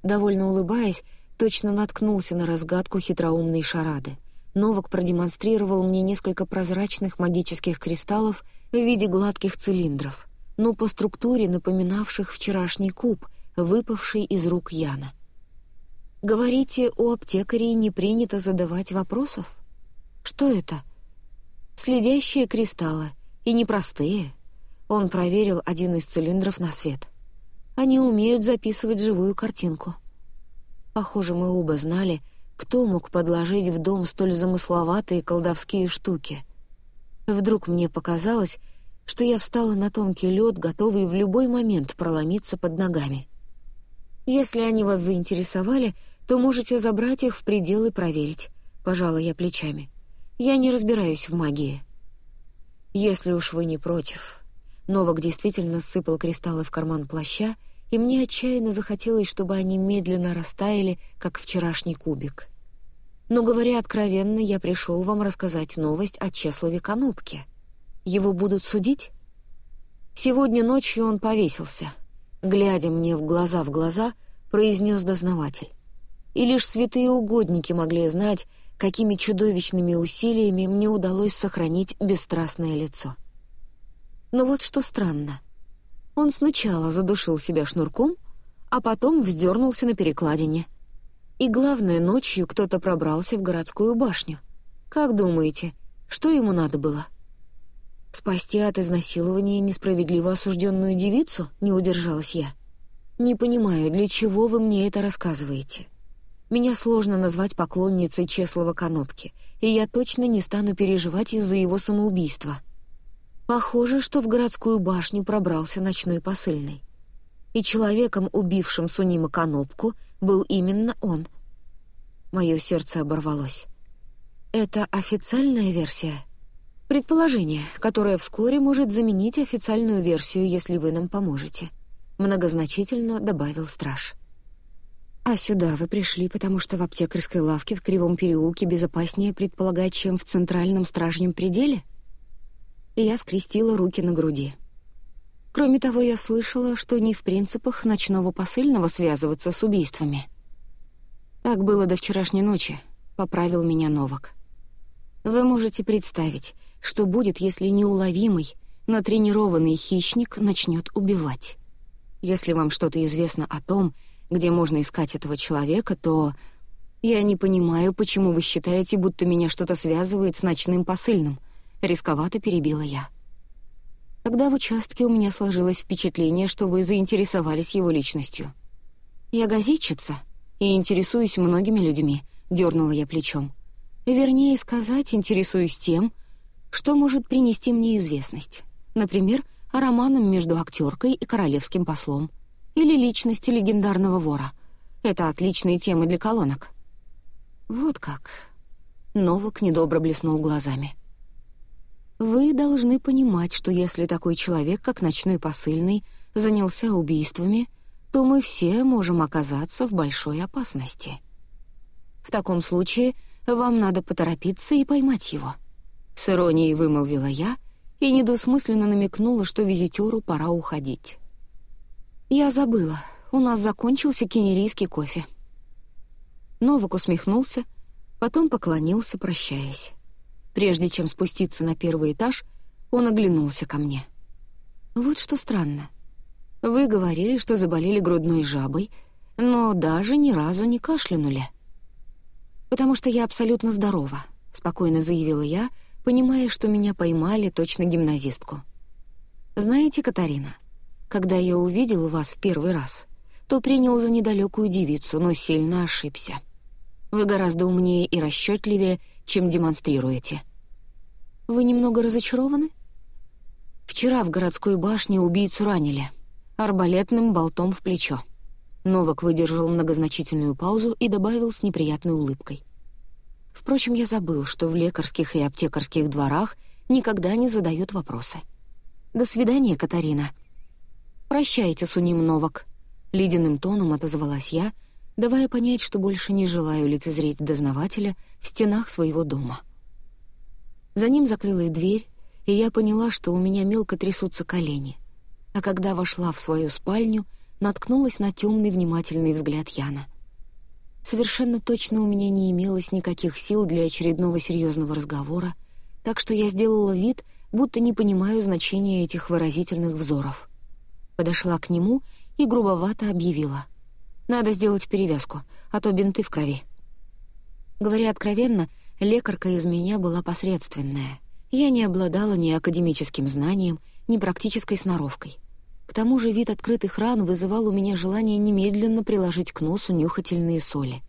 Довольно улыбаясь, точно наткнулся на разгадку хитроумной шарады. Новак продемонстрировал мне несколько прозрачных магических кристаллов в виде гладких цилиндров, но по структуре напоминавших вчерашний куб, выпавший из рук Яна. «Говорите, у аптекарей не принято задавать вопросов? Что это?» «Следящие кристаллы, и непростые». Он проверил один из цилиндров на свет. «Они умеют записывать живую картинку». Похоже, мы оба знали, кто мог подложить в дом столь замысловатые колдовские штуки. Вдруг мне показалось, что я встала на тонкий лед, готовый в любой момент проломиться под ногами. «Если они вас заинтересовали, то можете забрать их в пределы проверить», — пожала я плечами. «Я не разбираюсь в магии». «Если уж вы не против». Новак действительно сыпал кристаллы в карман плаща и мне отчаянно захотелось, чтобы они медленно растаяли, как вчерашний кубик. Но, говоря откровенно, я пришел вам рассказать новость о Чеслове Конопке. Его будут судить? Сегодня ночью он повесился. Глядя мне в глаза в глаза, произнес дознаватель. И лишь святые угодники могли знать, какими чудовищными усилиями мне удалось сохранить бесстрастное лицо. Но вот что странно — он сначала задушил себя шнурком, а потом вздернулся на перекладине. И главное, ночью кто-то пробрался в городскую башню. Как думаете, что ему надо было? Спасти от изнасилования несправедливо осужденную девицу, не удержалась я. Не понимаю, для чего вы мне это рассказываете. Меня сложно назвать поклонницей Чеслова Конопки, и я точно не стану переживать из-за его самоубийства. Похоже, что в городскую башню пробрался ночной посыльный. И человеком, убившим Сунима Конопку, был именно он. Мое сердце оборвалось. Это официальная версия? Предположение, которое вскоре может заменить официальную версию, если вы нам поможете. Многозначительно добавил страж. «А сюда вы пришли, потому что в аптекарской лавке в Кривом переулке безопаснее предполагать, чем в центральном стражнем пределе?» Я скрестила руки на груди. Кроме того, я слышала, что не в принципах ночного посыльного связываться с убийствами. Так было до вчерашней ночи, поправил меня Новак. Вы можете представить, что будет, если неуловимый, натренированный хищник начнет убивать. Если вам что-то известно о том, где можно искать этого человека, то... Я не понимаю, почему вы считаете, будто меня что-то связывает с ночным посыльным. Рисковато перебила я. Тогда в участке у меня сложилось впечатление, что вы заинтересовались его личностью. Я газетчица и интересуюсь многими людьми, дернула я плечом. Вернее сказать, интересуюсь тем, что может принести мне известность. Например, романом между актеркой и королевским послом. Или личности легендарного вора. Это отличные темы для колонок. Вот как. Новак недобро блеснул глазами. Вы должны понимать, что если такой человек, как ночной посыльный, занялся убийствами, то мы все можем оказаться в большой опасности. В таком случае вам надо поторопиться и поймать его. С иронией вымолвила я и недосмысленно намекнула, что визитеру пора уходить. Я забыла, у нас закончился кенерийский кофе. Новак усмехнулся, потом поклонился, прощаясь. Прежде чем спуститься на первый этаж, он оглянулся ко мне. «Вот что странно. Вы говорили, что заболели грудной жабой, но даже ни разу не кашлянули». «Потому что я абсолютно здорова», — спокойно заявила я, понимая, что меня поймали точно гимназистку. «Знаете, Катарина, когда я увидел вас в первый раз, то принял за недалекую девицу, но сильно ошибся. Вы гораздо умнее и расчетливее, чем демонстрируете. Вы немного разочарованы? Вчера в городской башне убийцу ранили. Арбалетным болтом в плечо. Новак выдержал многозначительную паузу и добавил с неприятной улыбкой. Впрочем, я забыл, что в лекарских и аптекарских дворах никогда не задают вопросы. «До свидания, Катарина». «Прощайте, Суним Новак», — ледяным тоном отозвалась я, давая понять, что больше не желаю лицезреть дознавателя в стенах своего дома. За ним закрылась дверь, и я поняла, что у меня мелко трясутся колени. А когда вошла в свою спальню, наткнулась на темный внимательный взгляд Яна. Совершенно точно у меня не имелось никаких сил для очередного серьезного разговора, так что я сделала вид, будто не понимаю значения этих выразительных взоров. Подошла к нему и грубовато объявила. Надо сделать перевязку, а то бинты в крови. Говоря откровенно, лекарка из меня была посредственная. Я не обладала ни академическим знанием, ни практической сноровкой. К тому же вид открытых ран вызывал у меня желание немедленно приложить к носу нюхательные соли.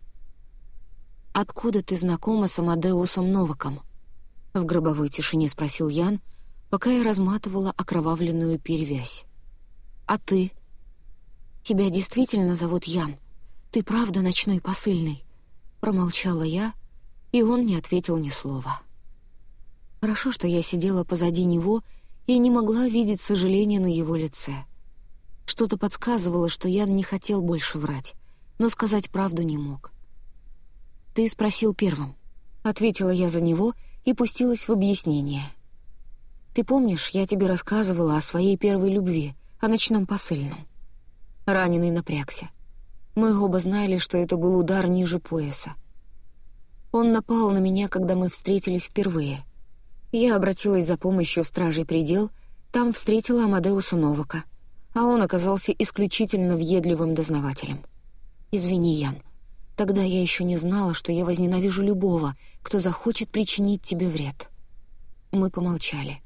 «Откуда ты знакома с Амадеусом Новаком?» В гробовой тишине спросил Ян, пока я разматывала окровавленную перевязь. «А ты?» «Тебя действительно зовут Ян? Ты правда ночной посыльный?» Промолчала я, и он не ответил ни слова. Хорошо, что я сидела позади него и не могла видеть сожаления на его лице. Что-то подсказывало, что Ян не хотел больше врать, но сказать правду не мог. «Ты спросил первым», — ответила я за него и пустилась в объяснение. «Ты помнишь, я тебе рассказывала о своей первой любви, о ночном посыльном?» Раненый напрягся. Мы оба знали, что это был удар ниже пояса. Он напал на меня, когда мы встретились впервые. Я обратилась за помощью в Стражей Предел, там встретила Амадеуса Новака, а он оказался исключительно въедливым дознавателем. «Извини, Ян, тогда я еще не знала, что я возненавижу любого, кто захочет причинить тебе вред». Мы помолчали.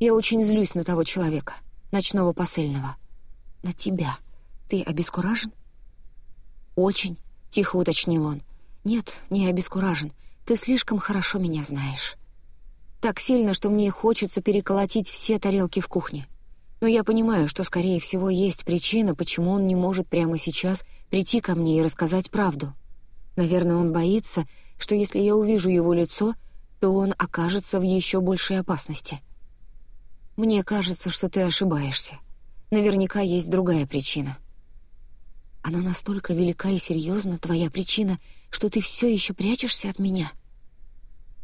«Я очень злюсь на того человека, ночного посыльного на тебя. Ты обескуражен?» «Очень», — тихо уточнил он. «Нет, не обескуражен. Ты слишком хорошо меня знаешь. Так сильно, что мне хочется переколотить все тарелки в кухне. Но я понимаю, что, скорее всего, есть причина, почему он не может прямо сейчас прийти ко мне и рассказать правду. Наверное, он боится, что если я увижу его лицо, то он окажется в еще большей опасности. Мне кажется, что ты ошибаешься. Наверняка есть другая причина. Она настолько велика и серьезна, твоя причина, что ты все еще прячешься от меня.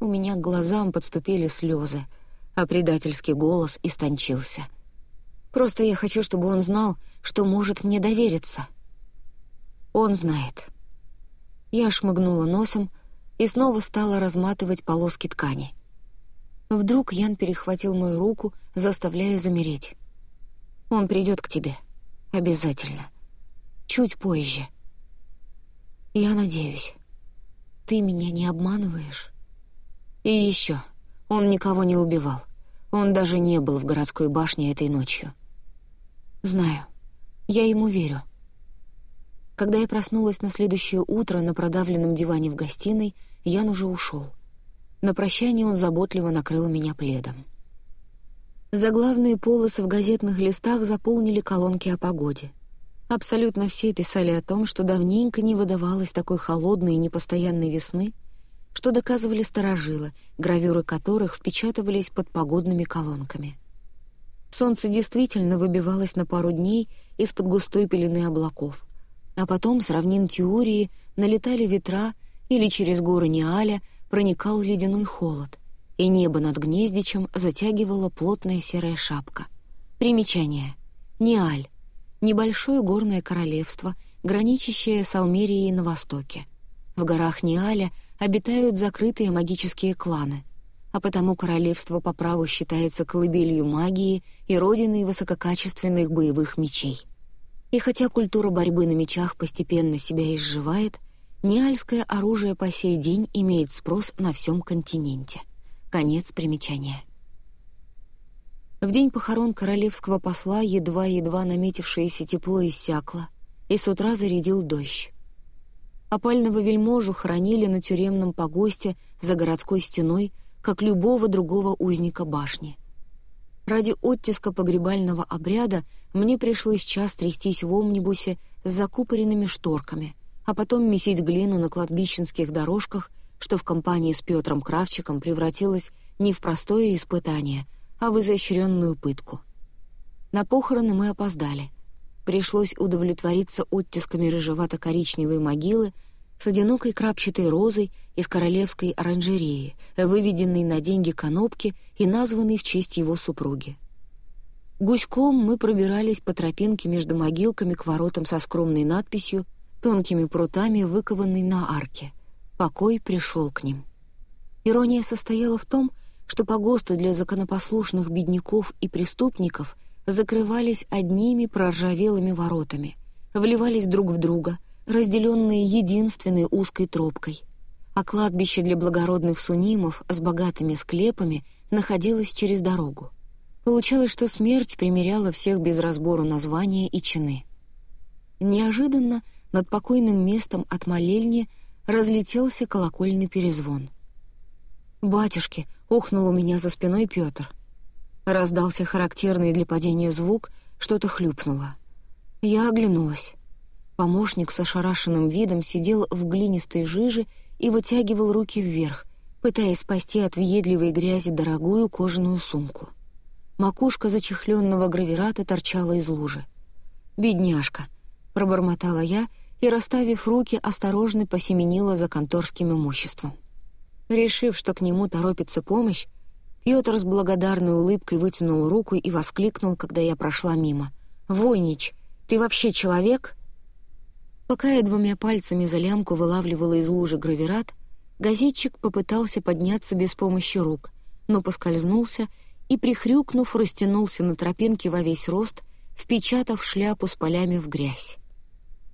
У меня к глазам подступили слезы, а предательский голос истончился. Просто я хочу, чтобы он знал, что может мне довериться. Он знает. Я шмыгнула носом, и снова стала разматывать полоски ткани. Вдруг Ян перехватил мою руку, заставляя замереть. «Он придет к тебе. Обязательно. Чуть позже. Я надеюсь. Ты меня не обманываешь?» «И еще. Он никого не убивал. Он даже не был в городской башне этой ночью». «Знаю. Я ему верю. Когда я проснулась на следующее утро на продавленном диване в гостиной, Ян уже ушел. На прощание он заботливо накрыл меня пледом. Заглавные полосы в газетных листах заполнили колонки о погоде. Абсолютно все писали о том, что давненько не выдавалось такой холодной и непостоянной весны, что доказывали старожилы, гравюры которых впечатывались под погодными колонками. Солнце действительно выбивалось на пару дней из-под густой пелены облаков — а потом с равнин Теории налетали ветра или через горы Неаля проникал ледяной холод, и небо над гнездичем затягивала плотная серая шапка. Примечание. Неаль — небольшое горное королевство, граничащее с Алмерией на востоке. В горах Неаля обитают закрытые магические кланы, а потому королевство по праву считается колыбелью магии и родиной высококачественных боевых мечей. И хотя культура борьбы на мечах постепенно себя изживает, неальское оружие по сей день имеет спрос на всем континенте. Конец примечания. В день похорон королевского посла едва-едва наметившееся тепло иссякло, и с утра зарядил дождь. Опального вельможу хранили на тюремном погосте за городской стеной, как любого другого узника башни — Ради оттиска погребального обряда мне пришлось час трястись в омнибусе с закупоренными шторками, а потом месить глину на кладбищенских дорожках, что в компании с Петром Кравчиком превратилось не в простое испытание, а в изощренную пытку. На похороны мы опоздали. Пришлось удовлетвориться оттисками рыжевато-коричневой могилы с одинокой крапчатой розой из королевской оранжереи, выведенной на деньги Конопки и названной в честь его супруги. Гуськом мы пробирались по тропинке между могилками к воротам со скромной надписью, тонкими прутами, выкованной на арке. Покой пришел к ним. Ирония состояла в том, что погосты для законопослушных бедняков и преступников закрывались одними проржавелыми воротами, вливались друг в друга — разделенные единственной узкой тропкой, а кладбище для благородных сунимов с богатыми склепами находилось через дорогу. Получалось, что смерть примеряла всех без разбору названия и чины. Неожиданно над покойным местом от молельни разлетелся колокольный перезвон. «Батюшки!» — ухнул у меня за спиной Пётр. Раздался характерный для падения звук, что-то хлюпнуло. Я оглянулась. Помощник с ошарашенным видом сидел в глинистой жиже и вытягивал руки вверх, пытаясь спасти от въедливой грязи дорогую кожаную сумку. Макушка зачехленного гравирата торчала из лужи. «Бедняжка!» — пробормотала я и, расставив руки, осторожно посеменила за конторским имуществом. Решив, что к нему торопится помощь, Пётр с благодарной улыбкой вытянул руку и воскликнул, когда я прошла мимо. «Войнич, ты вообще человек?» Пока я двумя пальцами за лямку вылавливала из лужи гравират, газетчик попытался подняться без помощи рук, но поскользнулся и, прихрюкнув, растянулся на тропинке во весь рост, впечатав шляпу с полями в грязь.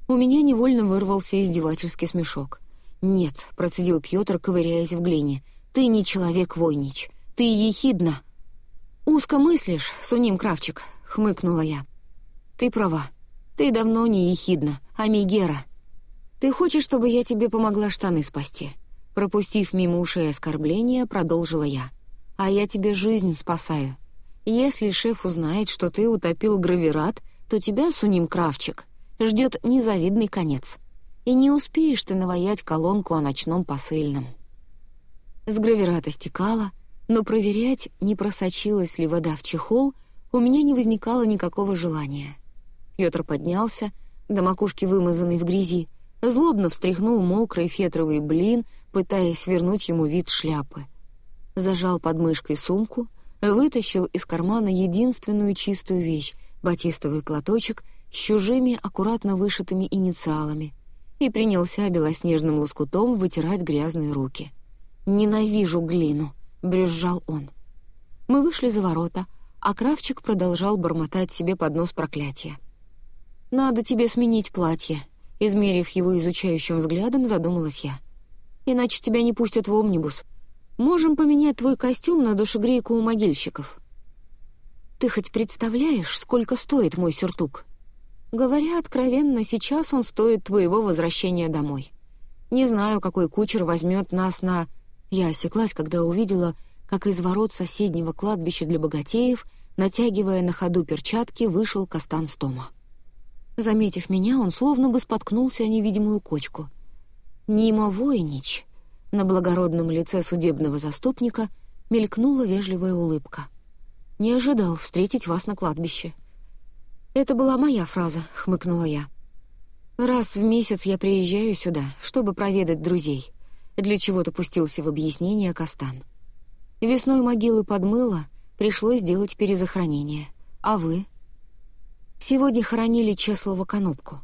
У меня невольно вырвался издевательский смешок. «Нет», — процедил Пьотр, ковыряясь в глине, — «ты не человек-войнич, ты ехидна». «Узко мыслишь, Суним Кравчик», — хмыкнула я. «Ты права. Ты давно не ехидна, а Мегера. Ты хочешь, чтобы я тебе помогла штаны спасти?» Пропустив мимо ушей оскорбления, продолжила я. «А я тебе жизнь спасаю. Если шеф узнает, что ты утопил гравират, то тебя, Суним Кравчик, ждет незавидный конец. И не успеешь ты наваять колонку о ночном посыльном». С гравирата стекала, но проверять, не просочилась ли вода в чехол, у меня не возникало никакого желания — Петр поднялся, до макушки вымазанный в грязи, злобно встряхнул мокрый фетровый блин, пытаясь вернуть ему вид шляпы. Зажал под мышкой сумку, вытащил из кармана единственную чистую вещь — батистовый платочек с чужими аккуратно вышитыми инициалами, и принялся белоснежным лоскутом вытирать грязные руки. «Ненавижу глину», — брюзжал он. Мы вышли за ворота, а Кравчик продолжал бормотать себе под нос проклятия. «Надо тебе сменить платье», — измерив его изучающим взглядом, задумалась я. «Иначе тебя не пустят в омнибус. Можем поменять твой костюм на душегрейку у могильщиков». «Ты хоть представляешь, сколько стоит мой сюртук?» Говоря откровенно, сейчас он стоит твоего возвращения домой. Не знаю, какой кучер возьмет нас на... Я осеклась, когда увидела, как из ворот соседнего кладбища для богатеев, натягивая на ходу перчатки, вышел Кастан Стома. Заметив меня, он словно бы споткнулся о невидимую кочку. «Нима Войнич!» На благородном лице судебного заступника мелькнула вежливая улыбка. «Не ожидал встретить вас на кладбище». «Это была моя фраза», — хмыкнула я. «Раз в месяц я приезжаю сюда, чтобы проведать друзей», — для чего-то пустился в объяснение Кастан. Весной могилы подмыло, пришлось делать перезахоронение. А вы? Сегодня хоронили Чеслова Конопку.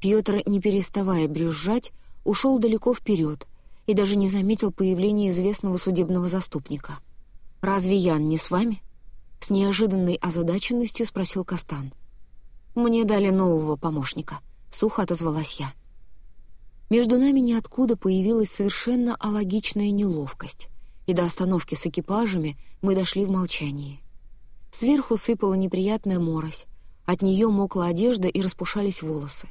Пётр, не переставая брюзжать, ушел далеко вперед и даже не заметил появления известного судебного заступника. «Разве Ян не с вами?» С неожиданной озадаченностью спросил Кастан. «Мне дали нового помощника», — сухо отозвалась я. Между нами ниоткуда появилась совершенно алогичная неловкость и до остановки с экипажами мы дошли в молчании. Сверху сыпала неприятная морось, от нее мокла одежда и распушались волосы.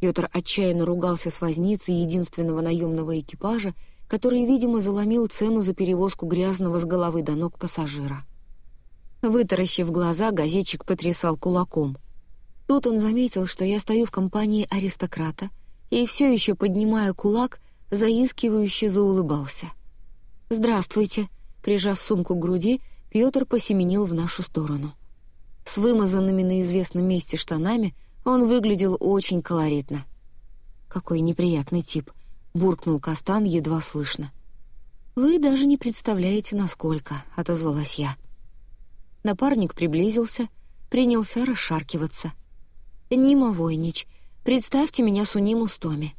Петр отчаянно ругался с возницей единственного наемного экипажа, который, видимо, заломил цену за перевозку грязного с головы до ног пассажира. Вытаращив глаза, газетчик потрясал кулаком. Тут он заметил, что я стою в компании аристократа, и все еще, поднимая кулак, заискивающе заулыбался. «Здравствуйте!» Прижав сумку к груди, Пётр посеменил в нашу сторону. С вымазанными на известном месте штанами он выглядел очень колоритно. «Какой неприятный тип!» — буркнул Кастан едва слышно. «Вы даже не представляете, насколько», — отозвалась я. Напарник приблизился, принялся расшаркиваться. «Нима Войнич, представьте меня Суниму Стоми.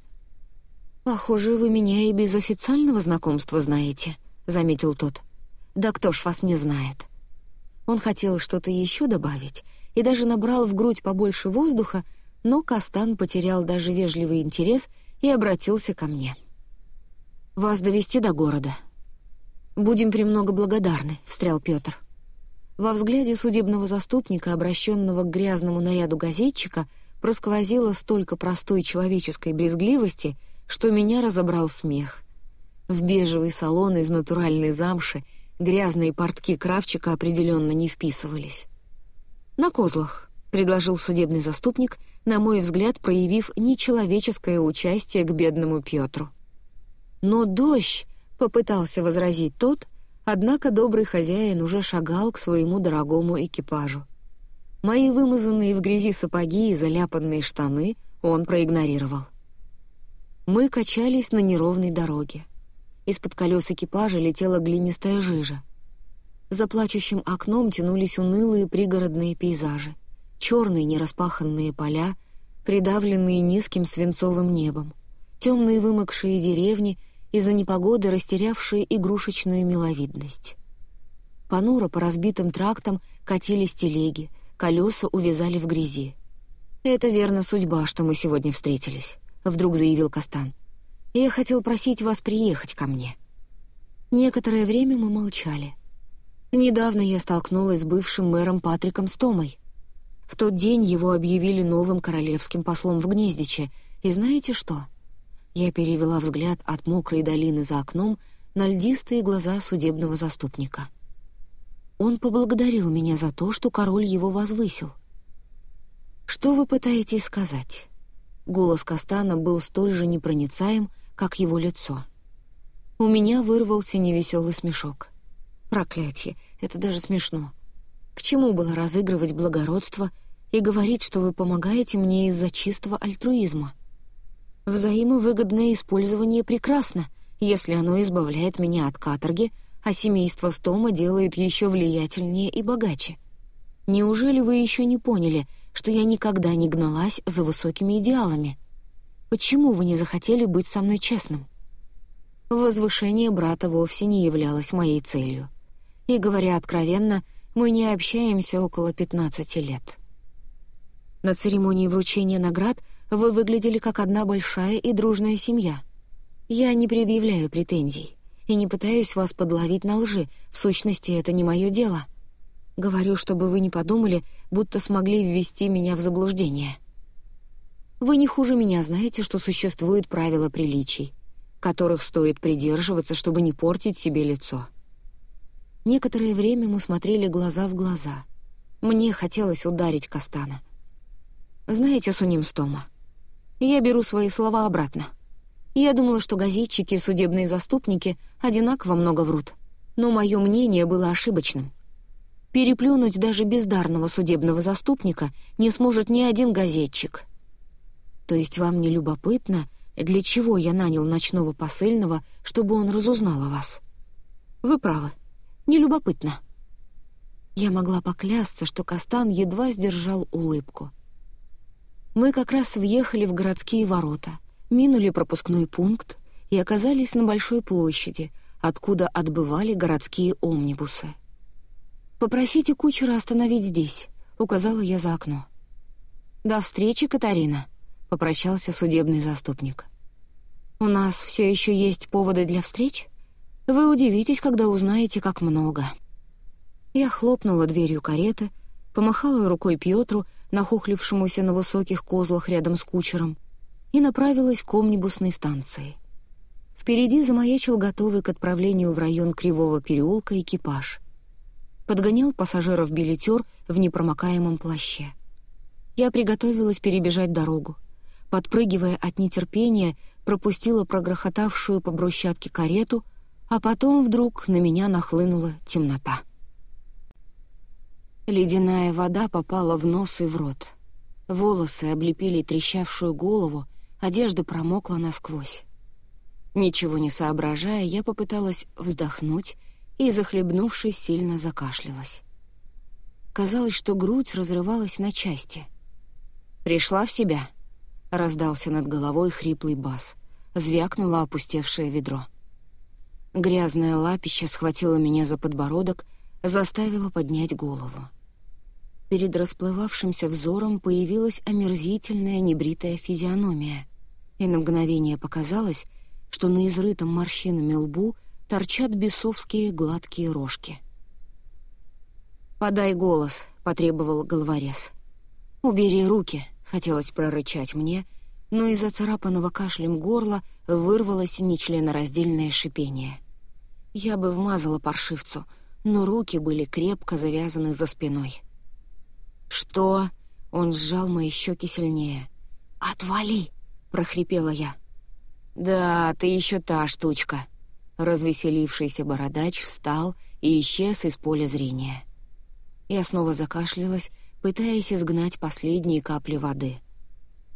«Похоже, вы меня и без официального знакомства знаете», — заметил тот. «Да кто ж вас не знает?» Он хотел что-то еще добавить и даже набрал в грудь побольше воздуха, но Кастан потерял даже вежливый интерес и обратился ко мне. «Вас довести до города?» «Будем премного благодарны», — встрял Петр. Во взгляде судебного заступника, обращенного к грязному наряду газетчика, просквозило столько простой человеческой брезгливости — что меня разобрал смех. В бежевый салон из натуральной замши грязные портки Кравчика определенно не вписывались. «На козлах», — предложил судебный заступник, на мой взгляд, проявив нечеловеческое участие к бедному Пётру. «Но дождь», — попытался возразить тот, однако добрый хозяин уже шагал к своему дорогому экипажу. Мои вымазанные в грязи сапоги и заляпанные штаны он проигнорировал. Мы качались на неровной дороге. Из-под колес экипажа летела глинистая жижа. За плачущим окном тянулись унылые пригородные пейзажи. Черные нераспаханные поля, придавленные низким свинцовым небом. Темные вымокшие деревни, из-за непогоды растерявшие игрушечную миловидность. Понуро по разбитым трактам катились телеги, колеса увязали в грязи. «Это верно судьба, что мы сегодня встретились». — вдруг заявил Кастан. «Я хотел просить вас приехать ко мне». Некоторое время мы молчали. Недавно я столкнулась с бывшим мэром Патриком Стомой. В тот день его объявили новым королевским послом в Гнездиче, и знаете что? Я перевела взгляд от мокрой долины за окном на льдистые глаза судебного заступника. Он поблагодарил меня за то, что король его возвысил. «Что вы пытаетесь сказать?» Голос Кастана был столь же непроницаем, как его лицо. У меня вырвался невеселый смешок. Проклятие, это даже смешно. К чему было разыгрывать благородство и говорить, что вы помогаете мне из-за чистого альтруизма? Взаимовыгодное использование прекрасно, если оно избавляет меня от каторги, а семейство Стома делает еще влиятельнее и богаче. Неужели вы еще не поняли, что я никогда не гналась за высокими идеалами. Почему вы не захотели быть со мной честным?» Возвышение брата вовсе не являлось моей целью. И, говоря откровенно, мы не общаемся около 15 лет. На церемонии вручения наград вы выглядели как одна большая и дружная семья. Я не предъявляю претензий и не пытаюсь вас подловить на лжи, в сущности, это не мое дело. Говорю, чтобы вы не подумали, будто смогли ввести меня в заблуждение. Вы не хуже меня знаете, что существуют правила приличий, которых стоит придерживаться, чтобы не портить себе лицо. Некоторое время мы смотрели глаза в глаза. Мне хотелось ударить Кастана. Знаете, Суним Стома, я беру свои слова обратно. Я думала, что газетчики и судебные заступники одинаково много врут, но мое мнение было ошибочным. Переплюнуть даже бездарного судебного заступника не сможет ни один газетчик. То есть вам не любопытно, для чего я нанял ночного посыльного, чтобы он разузнал о вас? Вы правы, не любопытно. Я могла поклясться, что Кастан едва сдержал улыбку. Мы как раз въехали в городские ворота, минули пропускной пункт и оказались на большой площади, откуда отбывали городские омнибусы. «Попросите кучера остановить здесь», — указала я за окно. «До встречи, Катарина», — попрощался судебный заступник. «У нас все еще есть поводы для встреч? Вы удивитесь, когда узнаете, как много». Я хлопнула дверью кареты, помахала рукой Пьетру, нахохлившемуся на высоких козлах рядом с кучером, и направилась к омнибусной станции. Впереди замаячил готовый к отправлению в район Кривого переулка экипаж — подгонял пассажиров билетер в непромокаемом плаще. Я приготовилась перебежать дорогу. Подпрыгивая от нетерпения, пропустила прогрохотавшую по брусчатке карету, а потом вдруг на меня нахлынула темнота. Ледяная вода попала в нос и в рот. Волосы облепили трещавшую голову, одежда промокла насквозь. Ничего не соображая, я попыталась вздохнуть и, захлебнувшись, сильно закашлялась. Казалось, что грудь разрывалась на части. «Пришла в себя?» — раздался над головой хриплый бас. Звякнуло опустевшее ведро. Грязное лапище схватило меня за подбородок, заставило поднять голову. Перед расплывавшимся взором появилась омерзительная небритая физиономия, и на мгновение показалось, что на изрытом морщинами лбу — торчат бесовские гладкие рожки. «Подай голос», — потребовал головорез. «Убери руки», — хотелось прорычать мне, но из оцарапанного кашлем горла вырвалось нечленораздельное шипение. Я бы вмазала паршивцу, но руки были крепко завязаны за спиной. «Что?» — он сжал мои щеки сильнее. «Отвали!» — прохрипела я. «Да, ты еще та штучка», Развеселившийся бородач встал и исчез из поля зрения. Я снова закашлялась, пытаясь изгнать последние капли воды.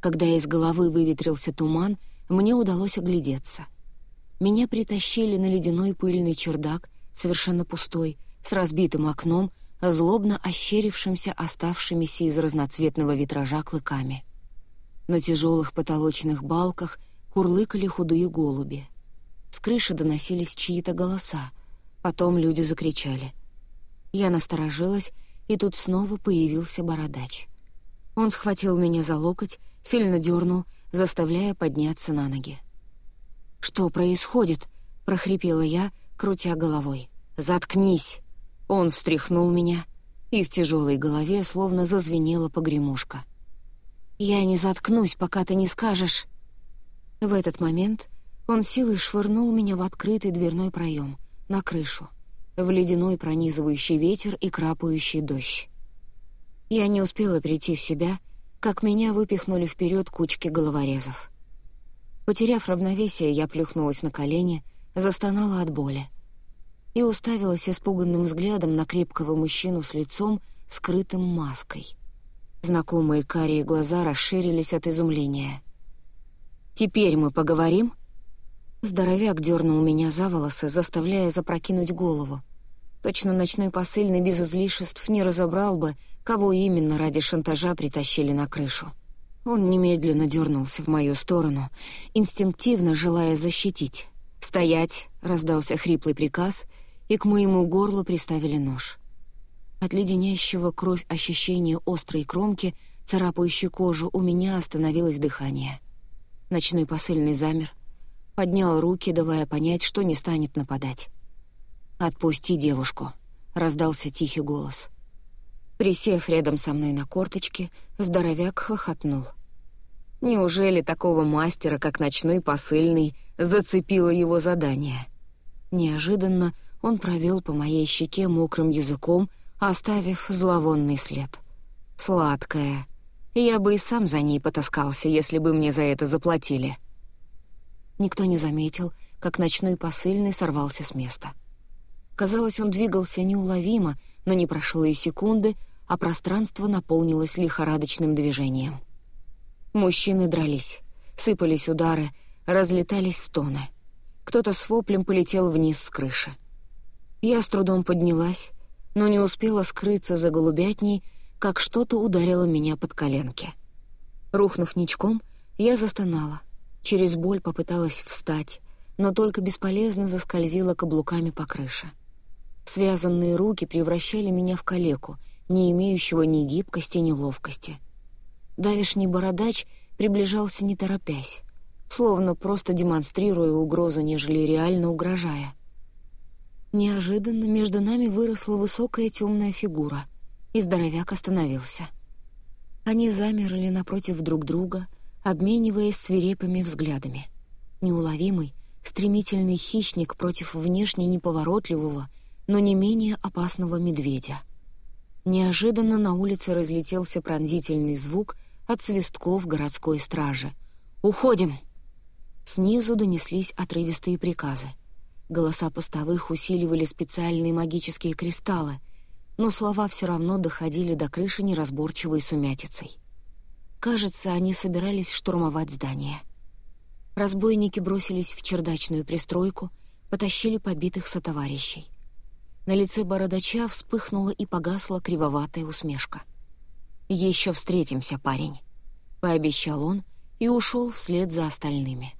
Когда из головы выветрился туман, мне удалось оглядеться. Меня притащили на ледяной пыльный чердак, совершенно пустой, с разбитым окном, злобно ощерившимся оставшимися из разноцветного витража клыками. На тяжелых потолочных балках курлыкали худые голуби — с крыши доносились чьи-то голоса. Потом люди закричали. Я насторожилась, и тут снова появился бородач. Он схватил меня за локоть, сильно дернул, заставляя подняться на ноги. «Что происходит?» — прохрипела я, крутя головой. «Заткнись!» Он встряхнул меня, и в тяжелой голове словно зазвенела погремушка. «Я не заткнусь, пока ты не скажешь...» В этот момент он силой швырнул меня в открытый дверной проем, на крышу, в ледяной пронизывающий ветер и крапающий дождь. Я не успела прийти в себя, как меня выпихнули вперед кучки головорезов. Потеряв равновесие, я плюхнулась на колени, застонала от боли и уставилась испуганным взглядом на крепкого мужчину с лицом, скрытым маской. Знакомые карие глаза расширились от изумления. «Теперь мы поговорим?» Здоровяк дернул меня за волосы, заставляя запрокинуть голову. Точно ночной посыльный без излишеств не разобрал бы, кого именно ради шантажа притащили на крышу. Он немедленно дернулся в мою сторону, инстинктивно желая защитить. «Стоять!» — раздался хриплый приказ, и к моему горлу приставили нож. От леденящего кровь ощущения острой кромки, царапающей кожу, у меня остановилось дыхание. Ночной посыльный замер, поднял руки, давая понять, что не станет нападать. «Отпусти девушку», — раздался тихий голос. Присев рядом со мной на корточке, здоровяк хохотнул. Неужели такого мастера, как ночной посыльный, зацепило его задание? Неожиданно он провел по моей щеке мокрым языком, оставив зловонный след. Сладкая. Я бы и сам за ней потаскался, если бы мне за это заплатили. Никто не заметил, как ночной посыльный сорвался с места. Казалось, он двигался неуловимо, но не прошло и секунды, а пространство наполнилось лихорадочным движением. Мужчины дрались, сыпались удары, разлетались стоны. Кто-то с воплем полетел вниз с крыши. Я с трудом поднялась, но не успела скрыться за голубятней, как что-то ударило меня под коленки. Рухнув ничком, я застонала. Через боль попыталась встать, но только бесполезно заскользила каблуками по крыше. Связанные руки превращали меня в калеку, не имеющего ни гибкости, ни ловкости. Давишний бородач приближался не торопясь, словно просто демонстрируя угрозу, нежели реально угрожая. Неожиданно между нами выросла высокая темная фигура, и здоровяк остановился. Они замерли напротив друг друга, обмениваясь свирепыми взглядами. Неуловимый, стремительный хищник против внешне неповоротливого, но не менее опасного медведя. Неожиданно на улице разлетелся пронзительный звук от свистков городской стражи. «Уходим!» Снизу донеслись отрывистые приказы. Голоса постовых усиливали специальные магические кристаллы, но слова все равно доходили до крыши неразборчивой сумятицей. Кажется, они собирались штурмовать здание. Разбойники бросились в чердачную пристройку, потащили побитых сотоварищей. На лице бородача вспыхнула и погасла кривоватая усмешка. «Еще встретимся, парень», — пообещал он и ушел вслед за остальными.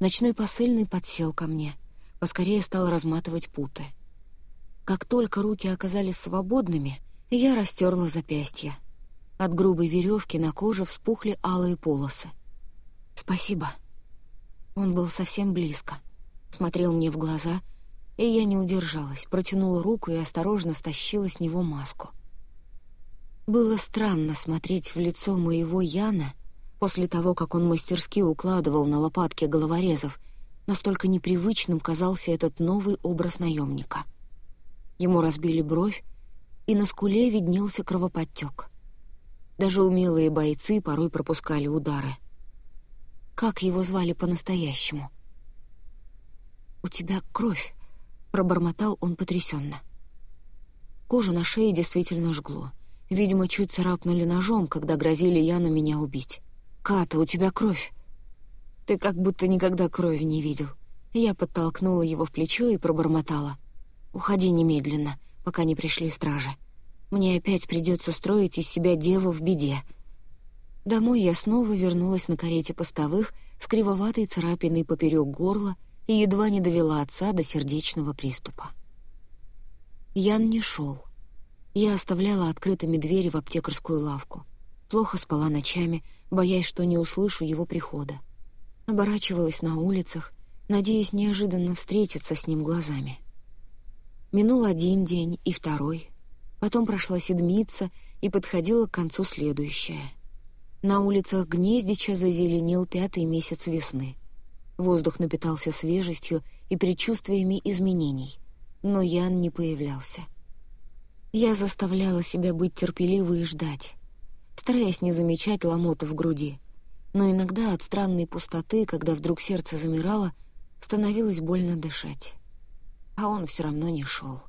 Ночной посыльный подсел ко мне, поскорее стал разматывать путы. Как только руки оказались свободными, я растерла запястья. От грубой веревки на коже вспухли алые полосы. «Спасибо». Он был совсем близко, смотрел мне в глаза — и я не удержалась, протянула руку и осторожно стащила с него маску. Было странно смотреть в лицо моего Яна после того, как он мастерски укладывал на лопатки головорезов, настолько непривычным казался этот новый образ наемника. Ему разбили бровь, и на скуле виднелся кровоподтек. Даже умелые бойцы порой пропускали удары. Как его звали по-настоящему? «У тебя кровь», Пробормотал он потрясенно. Кожу на шее действительно жгло. Видимо, чуть царапнули ножом, когда грозили Яну меня убить. «Ката, у тебя кровь!» «Ты как будто никогда крови не видел». Я подтолкнула его в плечо и пробормотала. «Уходи немедленно, пока не пришли стражи. Мне опять придется строить из себя деву в беде». Домой я снова вернулась на карете постовых с кривоватой царапиной поперек горла и едва не довела отца до сердечного приступа. Ян не шел. Я оставляла открытыми двери в аптекарскую лавку. Плохо спала ночами, боясь, что не услышу его прихода. Оборачивалась на улицах, надеясь неожиданно встретиться с ним глазами. Минул один день и второй. Потом прошла седмица и подходила к концу следующая. На улицах Гнездича зазеленел пятый месяц весны — Воздух напитался свежестью и предчувствиями изменений, но Ян не появлялся. Я заставляла себя быть терпеливой и ждать, стараясь не замечать ломоту в груди, но иногда от странной пустоты, когда вдруг сердце замирало, становилось больно дышать. А он все равно не шел.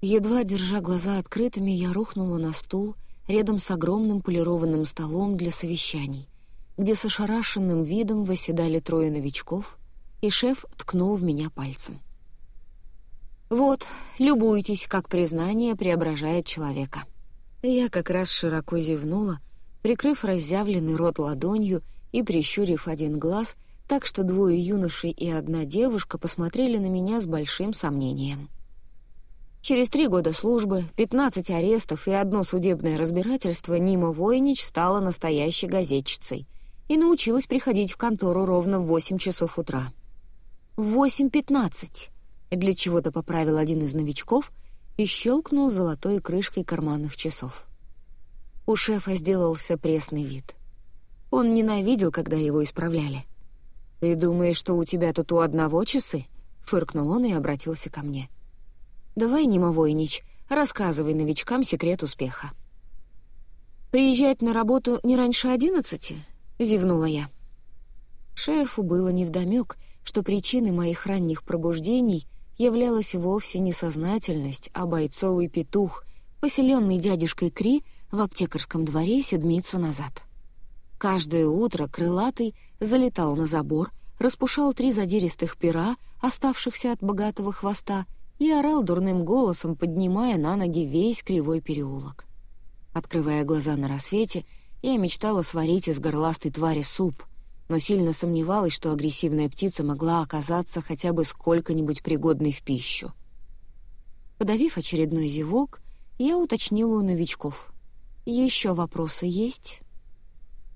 Едва держа глаза открытыми, я рухнула на стул рядом с огромным полированным столом для совещаний — где с ошарашенным видом восседали трое новичков, и шеф ткнул в меня пальцем. «Вот, любуйтесь, как признание преображает человека». Я как раз широко зевнула, прикрыв разъявленный рот ладонью и прищурив один глаз, так что двое юношей и одна девушка посмотрели на меня с большим сомнением. Через три года службы, 15 арестов и одно судебное разбирательство Нима Войнич стала настоящей газетчицей и научилась приходить в контору ровно в 8 часов утра. В 8.15 для чего-то поправил один из новичков и щелкнул золотой крышкой карманных часов. У шефа сделался пресный вид. Он ненавидел, когда его исправляли. «Ты думаешь, что у тебя тут у одного часы?» — фыркнул он и обратился ко мне. «Давай, Нима Войнич, рассказывай новичкам секрет успеха». «Приезжать на работу не раньше одиннадцати?» — зевнула я. Шефу было невдомёк, что причиной моих ранних пробуждений являлась вовсе не сознательность, а бойцовый петух, поселенный дядюшкой Кри в аптекарском дворе седмицу назад. Каждое утро крылатый залетал на забор, распушал три задиристых пера, оставшихся от богатого хвоста, и орал дурным голосом, поднимая на ноги весь кривой переулок. Открывая глаза на рассвете, я мечтала сварить из горластой твари суп, но сильно сомневалась, что агрессивная птица могла оказаться хотя бы сколько-нибудь пригодной в пищу. Подавив очередной зевок, я уточнила у новичков. «Еще вопросы есть?»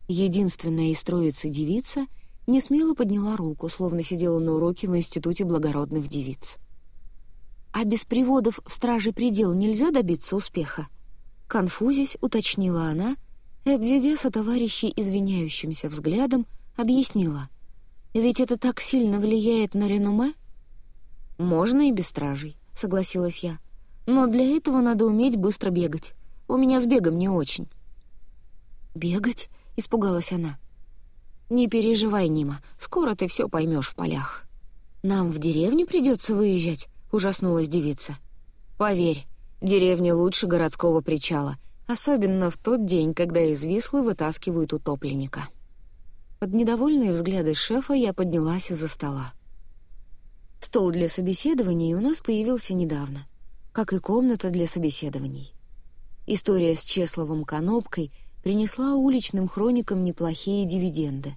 Единственная из троицы девица не смело подняла руку, словно сидела на уроке в Институте благородных девиц. «А без приводов в страже предел нельзя добиться успеха?» Конфузясь, уточнила она и, обведя сотоварищей извиняющимся взглядом, объяснила. «Ведь это так сильно влияет на реноме?» «Можно и без стражей», — согласилась я. «Но для этого надо уметь быстро бегать. У меня с бегом не очень». «Бегать?» — испугалась она. «Не переживай, Нима, скоро ты все поймешь в полях». «Нам в деревню придется выезжать?» — ужаснулась девица. «Поверь, деревня лучше городского причала, особенно в тот день, когда из Вислы вытаскивают утопленника». Под недовольные взгляды шефа я поднялась из-за стола. Стол для собеседований у нас появился недавно, как и комната для собеседований. История с Чесловым Конопкой принесла уличным хроникам неплохие дивиденды.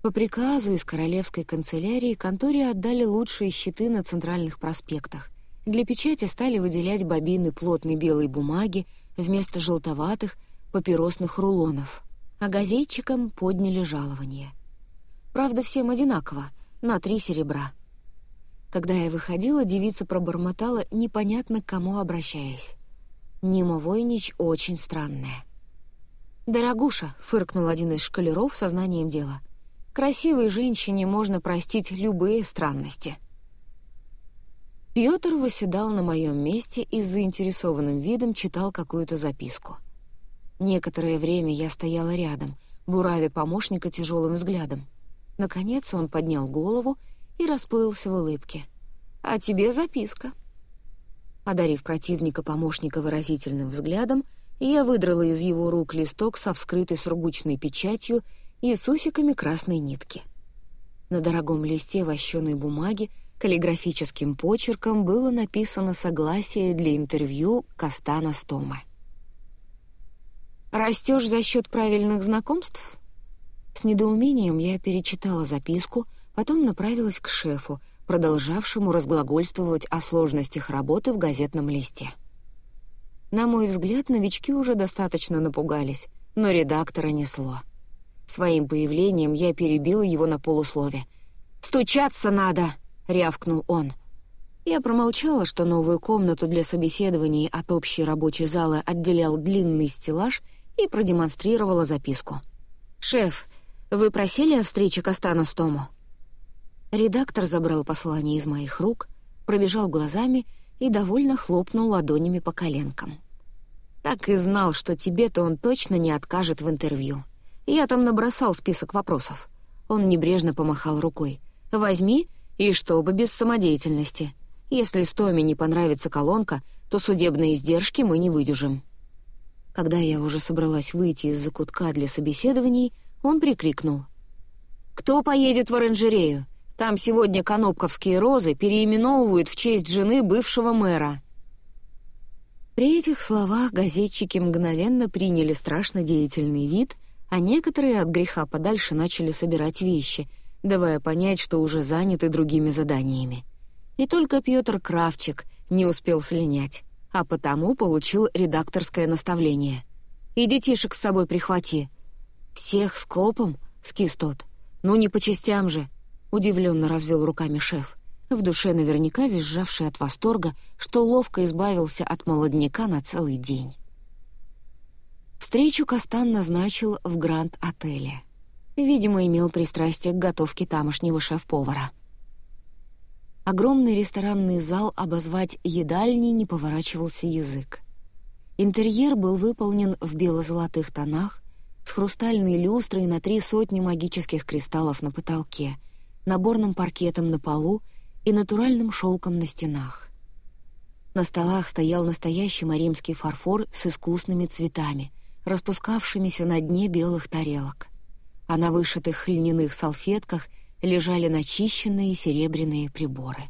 По приказу из королевской канцелярии конторе отдали лучшие щиты на центральных проспектах. Для печати стали выделять бобины плотной белой бумаги вместо желтоватых папиросных рулонов, а газетчикам подняли жалование. Правда, всем одинаково, на три серебра. Когда я выходила, девица пробормотала, непонятно к кому обращаясь. Нима Войнич очень странная. «Дорогуша», — фыркнул один из шкалеров сознанием дела, «красивой женщине можно простить любые странности». Пётр выседал на моем месте и с заинтересованным видом читал какую-то записку. Некоторое время я стояла рядом, буравя помощника тяжелым взглядом. Наконец он поднял голову и расплылся в улыбке. «А тебе записка». Одарив противника помощника выразительным взглядом, я выдрала из его рук листок со вскрытой сургучной печатью и с усиками красной нитки. На дорогом листе вощеной бумаги каллиграфическим почерком было написано согласие для интервью Кастана Стома. «Растешь за счет правильных знакомств?» С недоумением я перечитала записку, потом направилась к шефу, продолжавшему разглагольствовать о сложностях работы в газетном листе. На мой взгляд, новички уже достаточно напугались, но редактора несло. Своим появлением я перебил его на полуслове. «Стучаться надо!» — рявкнул он. Я промолчала, что новую комнату для собеседований от общей рабочей залы отделял длинный стеллаж и продемонстрировала записку. «Шеф, вы просили о встрече Кастана с Тому?» Редактор забрал послание из моих рук, пробежал глазами и довольно хлопнул ладонями по коленкам. Так и знал, что тебе-то он точно не откажет в интервью. Я там набросал список вопросов. Он небрежно помахал рукой. «Возьми, и чтобы без самодеятельности. Если Стоме не понравится колонка, то судебные издержки мы не выдержим». Когда я уже собралась выйти из закутка для собеседований, он прикрикнул. «Кто поедет в оранжерею? Там сегодня канопковские розы переименовывают в честь жены бывшего мэра». При этих словах газетчики мгновенно приняли страшно деятельный вид, а некоторые от греха подальше начали собирать вещи, давая понять, что уже заняты другими заданиями. И только Пётр Кравчик не успел слинять, а потому получил редакторское наставление. «И детишек с собой прихвати». «Всех скопом?» — скис тот. «Ну не по частям же», — удивленно развел руками шеф в душе наверняка визжавший от восторга, что ловко избавился от молодняка на целый день. Встречу Кастан назначил в Гранд-отеле. Видимо, имел пристрастие к готовке тамошнего шеф-повара. Огромный ресторанный зал обозвать едальней не поворачивался язык. Интерьер был выполнен в бело-золотых тонах, с хрустальной люстрой на три сотни магических кристаллов на потолке, наборным паркетом на полу и натуральным шелком на стенах. На столах стоял настоящий маримский фарфор с искусными цветами, распускавшимися на дне белых тарелок. А на вышитых льняных салфетках лежали начищенные серебряные приборы.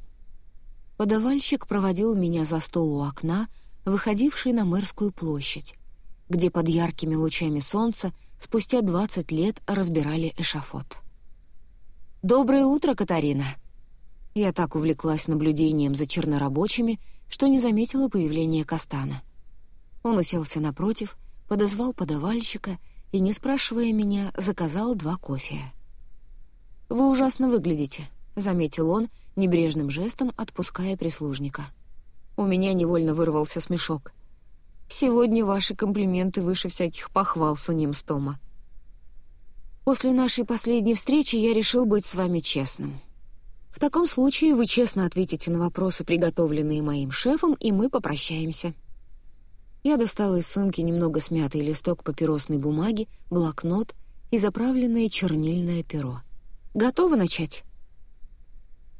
Подавальщик проводил меня за стол у окна, выходивший на Мэрскую площадь, где под яркими лучами солнца спустя двадцать лет разбирали эшафот. «Доброе утро, Катарина!» Я так увлеклась наблюдением за чернорабочими, что не заметила появления Кастана. Он уселся напротив, подозвал подавальщика и, не спрашивая меня, заказал два кофе. «Вы ужасно выглядите», — заметил он, небрежным жестом отпуская прислужника. У меня невольно вырвался смешок. «Сегодня ваши комплименты выше всяких похвал, Суним Стома. После нашей последней встречи я решил быть с вами честным. В таком случае вы честно ответите на вопросы, приготовленные моим шефом, и мы попрощаемся». Я достала из сумки немного смятый листок папиросной бумаги, блокнот и заправленное чернильное перо. «Готовы начать?»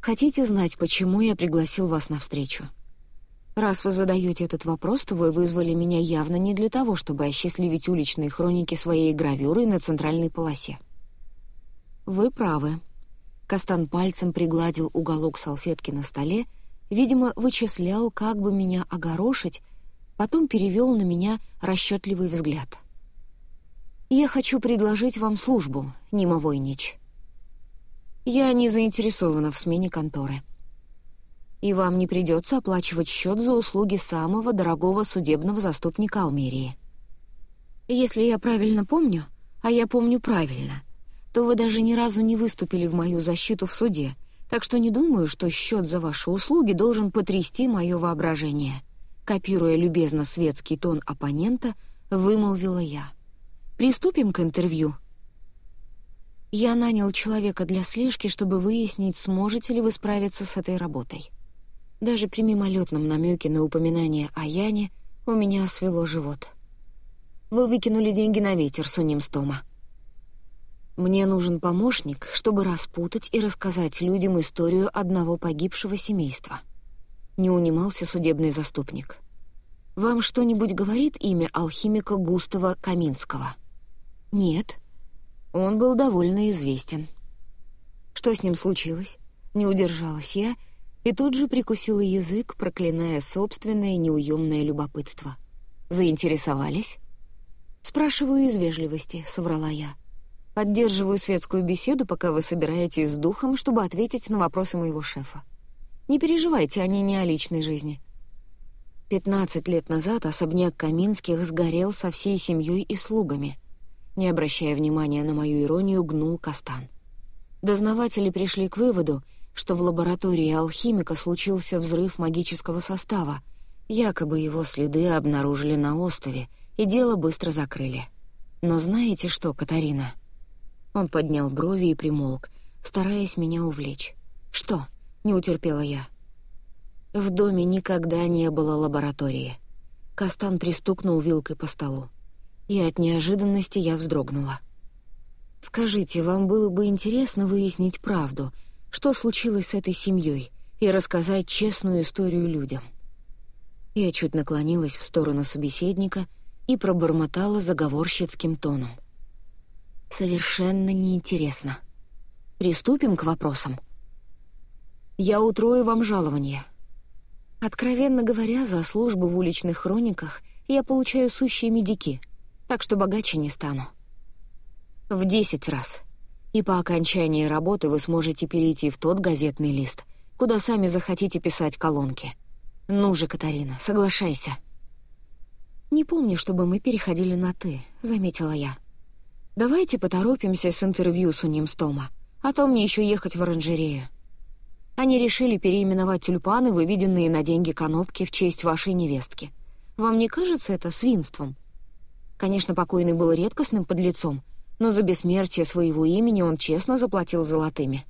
«Хотите знать, почему я пригласил вас на встречу?» Раз вы задаете этот вопрос, то вы вызвали меня явно не для того, чтобы осчастливить уличные хроники своей гравюрой на центральной полосе. Вы правы. Кастан пальцем пригладил уголок салфетки на столе, видимо, вычислял, как бы меня огорошить, потом перевел на меня расчетливый взгляд. «Я хочу предложить вам службу, Нима Войнич. Я не заинтересована в смене конторы. И вам не придется оплачивать счет за услуги самого дорогого судебного заступника Алмерии. Если я правильно помню, а я помню правильно — то вы даже ни разу не выступили в мою защиту в суде, так что не думаю, что счет за ваши услуги должен потрясти мое воображение». Копируя любезно светский тон оппонента, вымолвила я. «Приступим к интервью». Я нанял человека для слежки, чтобы выяснить, сможете ли вы справиться с этой работой. Даже при мимолетном намеке на упоминание о Яне у меня свело живот. Вы выкинули деньги на ветер, Суним Стома. Мне нужен помощник, чтобы распутать и рассказать людям историю одного погибшего семейства. Не унимался судебный заступник. Вам что-нибудь говорит имя алхимика Густава Каминского? Нет. Он был довольно известен. Что с ним случилось? Не удержалась я и тут же прикусила язык, проклиная собственное неуемное любопытство. Заинтересовались? Спрашиваю из вежливости, соврала я. Поддерживаю светскую беседу, пока вы собираетесь с духом, чтобы ответить на вопросы моего шефа. Не переживайте, они не о личной жизни. Пятнадцать лет назад особняк Каминских сгорел со всей семьей и слугами. Не обращая внимания на мою иронию, гнул Кастан. Дознаватели пришли к выводу, что в лаборатории алхимика случился взрыв магического состава. Якобы его следы обнаружили на острове, и дело быстро закрыли. Но знаете что, Катарина? Он поднял брови и примолк, стараясь меня увлечь. «Что?» — не утерпела я. В доме никогда не было лаборатории. Кастан пристукнул вилкой по столу. И от неожиданности я вздрогнула. «Скажите, вам было бы интересно выяснить правду, что случилось с этой семьей, и рассказать честную историю людям?» Я чуть наклонилась в сторону собеседника и пробормотала заговорщицким тоном совершенно неинтересно. Приступим к вопросам. Я утрою вам жалование. Откровенно говоря, за службу в уличных хрониках я получаю сущие медики, так что богаче не стану. В десять раз. И по окончании работы вы сможете перейти в тот газетный лист, куда сами захотите писать колонки. Ну же, Катарина, соглашайся. «Не помню, чтобы мы переходили на «ты», — заметила я. «Давайте поторопимся с интервью с Унимстома, а то мне еще ехать в оранжерею». Они решили переименовать тюльпаны, выведенные на деньги конопки, в честь вашей невестки. Вам не кажется это свинством? Конечно, покойный был редкостным подлецом, но за бессмертие своего имени он честно заплатил золотыми.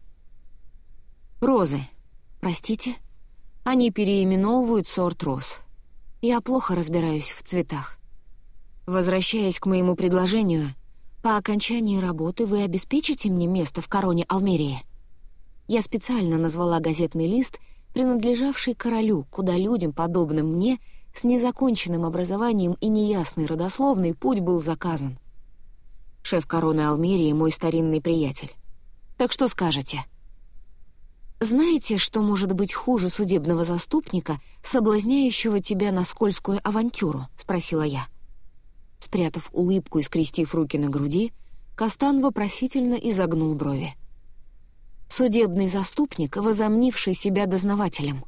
Розы. Простите? Они переименовывают сорт роз. Я плохо разбираюсь в цветах. Возвращаясь к моему предложению, по окончании работы вы обеспечите мне место в короне Алмерии? Я специально назвала газетный лист, принадлежавший королю, куда людям, подобным мне, с незаконченным образованием и неясной родословной путь был заказан. Шеф короны Алмерии — мой старинный приятель. Так что скажете?» «Знаете, что может быть хуже судебного заступника, соблазняющего тебя на скользкую авантюру?» — спросила я. Спрятав улыбку и скрестив руки на груди, Кастан вопросительно изогнул брови. «Судебный заступник, возомнивший себя дознавателем».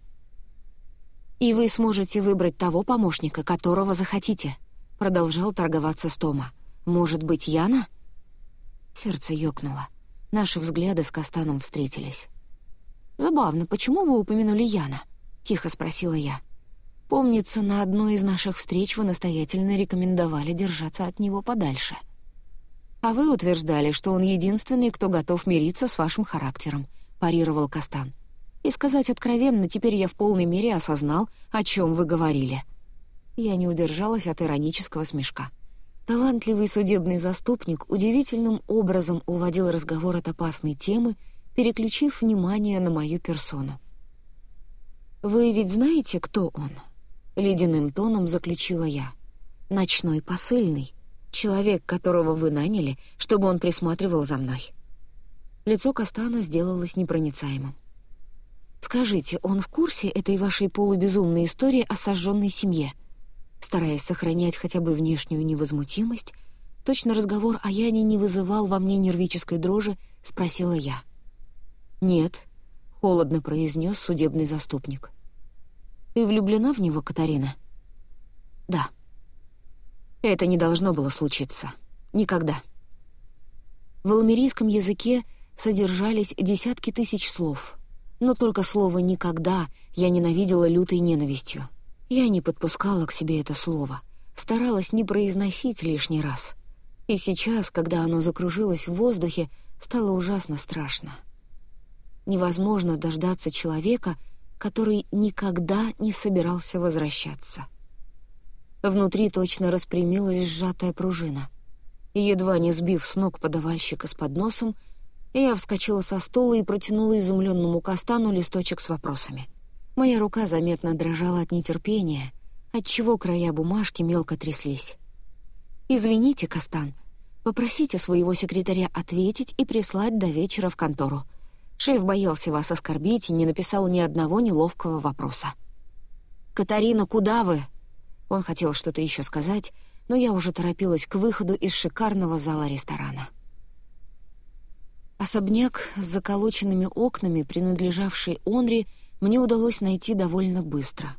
«И вы сможете выбрать того помощника, которого захотите», — продолжал торговаться Стома. «Может быть, Яна?» Сердце ёкнуло. Наши взгляды с Кастаном встретились. «Забавно, почему вы упомянули Яна?» — тихо спросила я. «Помнится, на одной из наших встреч вы настоятельно рекомендовали держаться от него подальше. А вы утверждали, что он единственный, кто готов мириться с вашим характером», — парировал Кастан. «И сказать откровенно, теперь я в полной мере осознал, о чем вы говорили». Я не удержалась от иронического смешка. Талантливый судебный заступник удивительным образом уводил разговор от опасной темы — переключив внимание на мою персону. «Вы ведь знаете, кто он?» — ледяным тоном заключила я. «Ночной посыльный, человек, которого вы наняли, чтобы он присматривал за мной». Лицо Кастана сделалось непроницаемым. «Скажите, он в курсе этой вашей полубезумной истории о сожженной семье?» Стараясь сохранять хотя бы внешнюю невозмутимость, точно разговор о Яне не вызывал во мне нервической дрожи, спросила я. «Нет», — холодно произнес судебный заступник. «Ты влюблена в него, Катарина?» «Да». «Это не должно было случиться. Никогда». В алмерийском языке содержались десятки тысяч слов, но только слово «никогда» я ненавидела лютой ненавистью. Я не подпускала к себе это слово, старалась не произносить лишний раз. И сейчас, когда оно закружилось в воздухе, стало ужасно страшно невозможно дождаться человека, который никогда не собирался возвращаться. Внутри точно распрямилась сжатая пружина. едва не сбив с ног подавальщика с подносом, я вскочила со стула и протянула изумленному Кастану листочек с вопросами. Моя рука заметно дрожала от нетерпения, отчего края бумажки мелко тряслись. «Извините, Кастан, попросите своего секретаря ответить и прислать до вечера в контору», Шеф боялся вас оскорбить и не написал ни одного неловкого вопроса. «Катарина, куда вы?» Он хотел что-то еще сказать, но я уже торопилась к выходу из шикарного зала ресторана. Особняк с заколоченными окнами, принадлежавший Онри, мне удалось найти довольно быстро.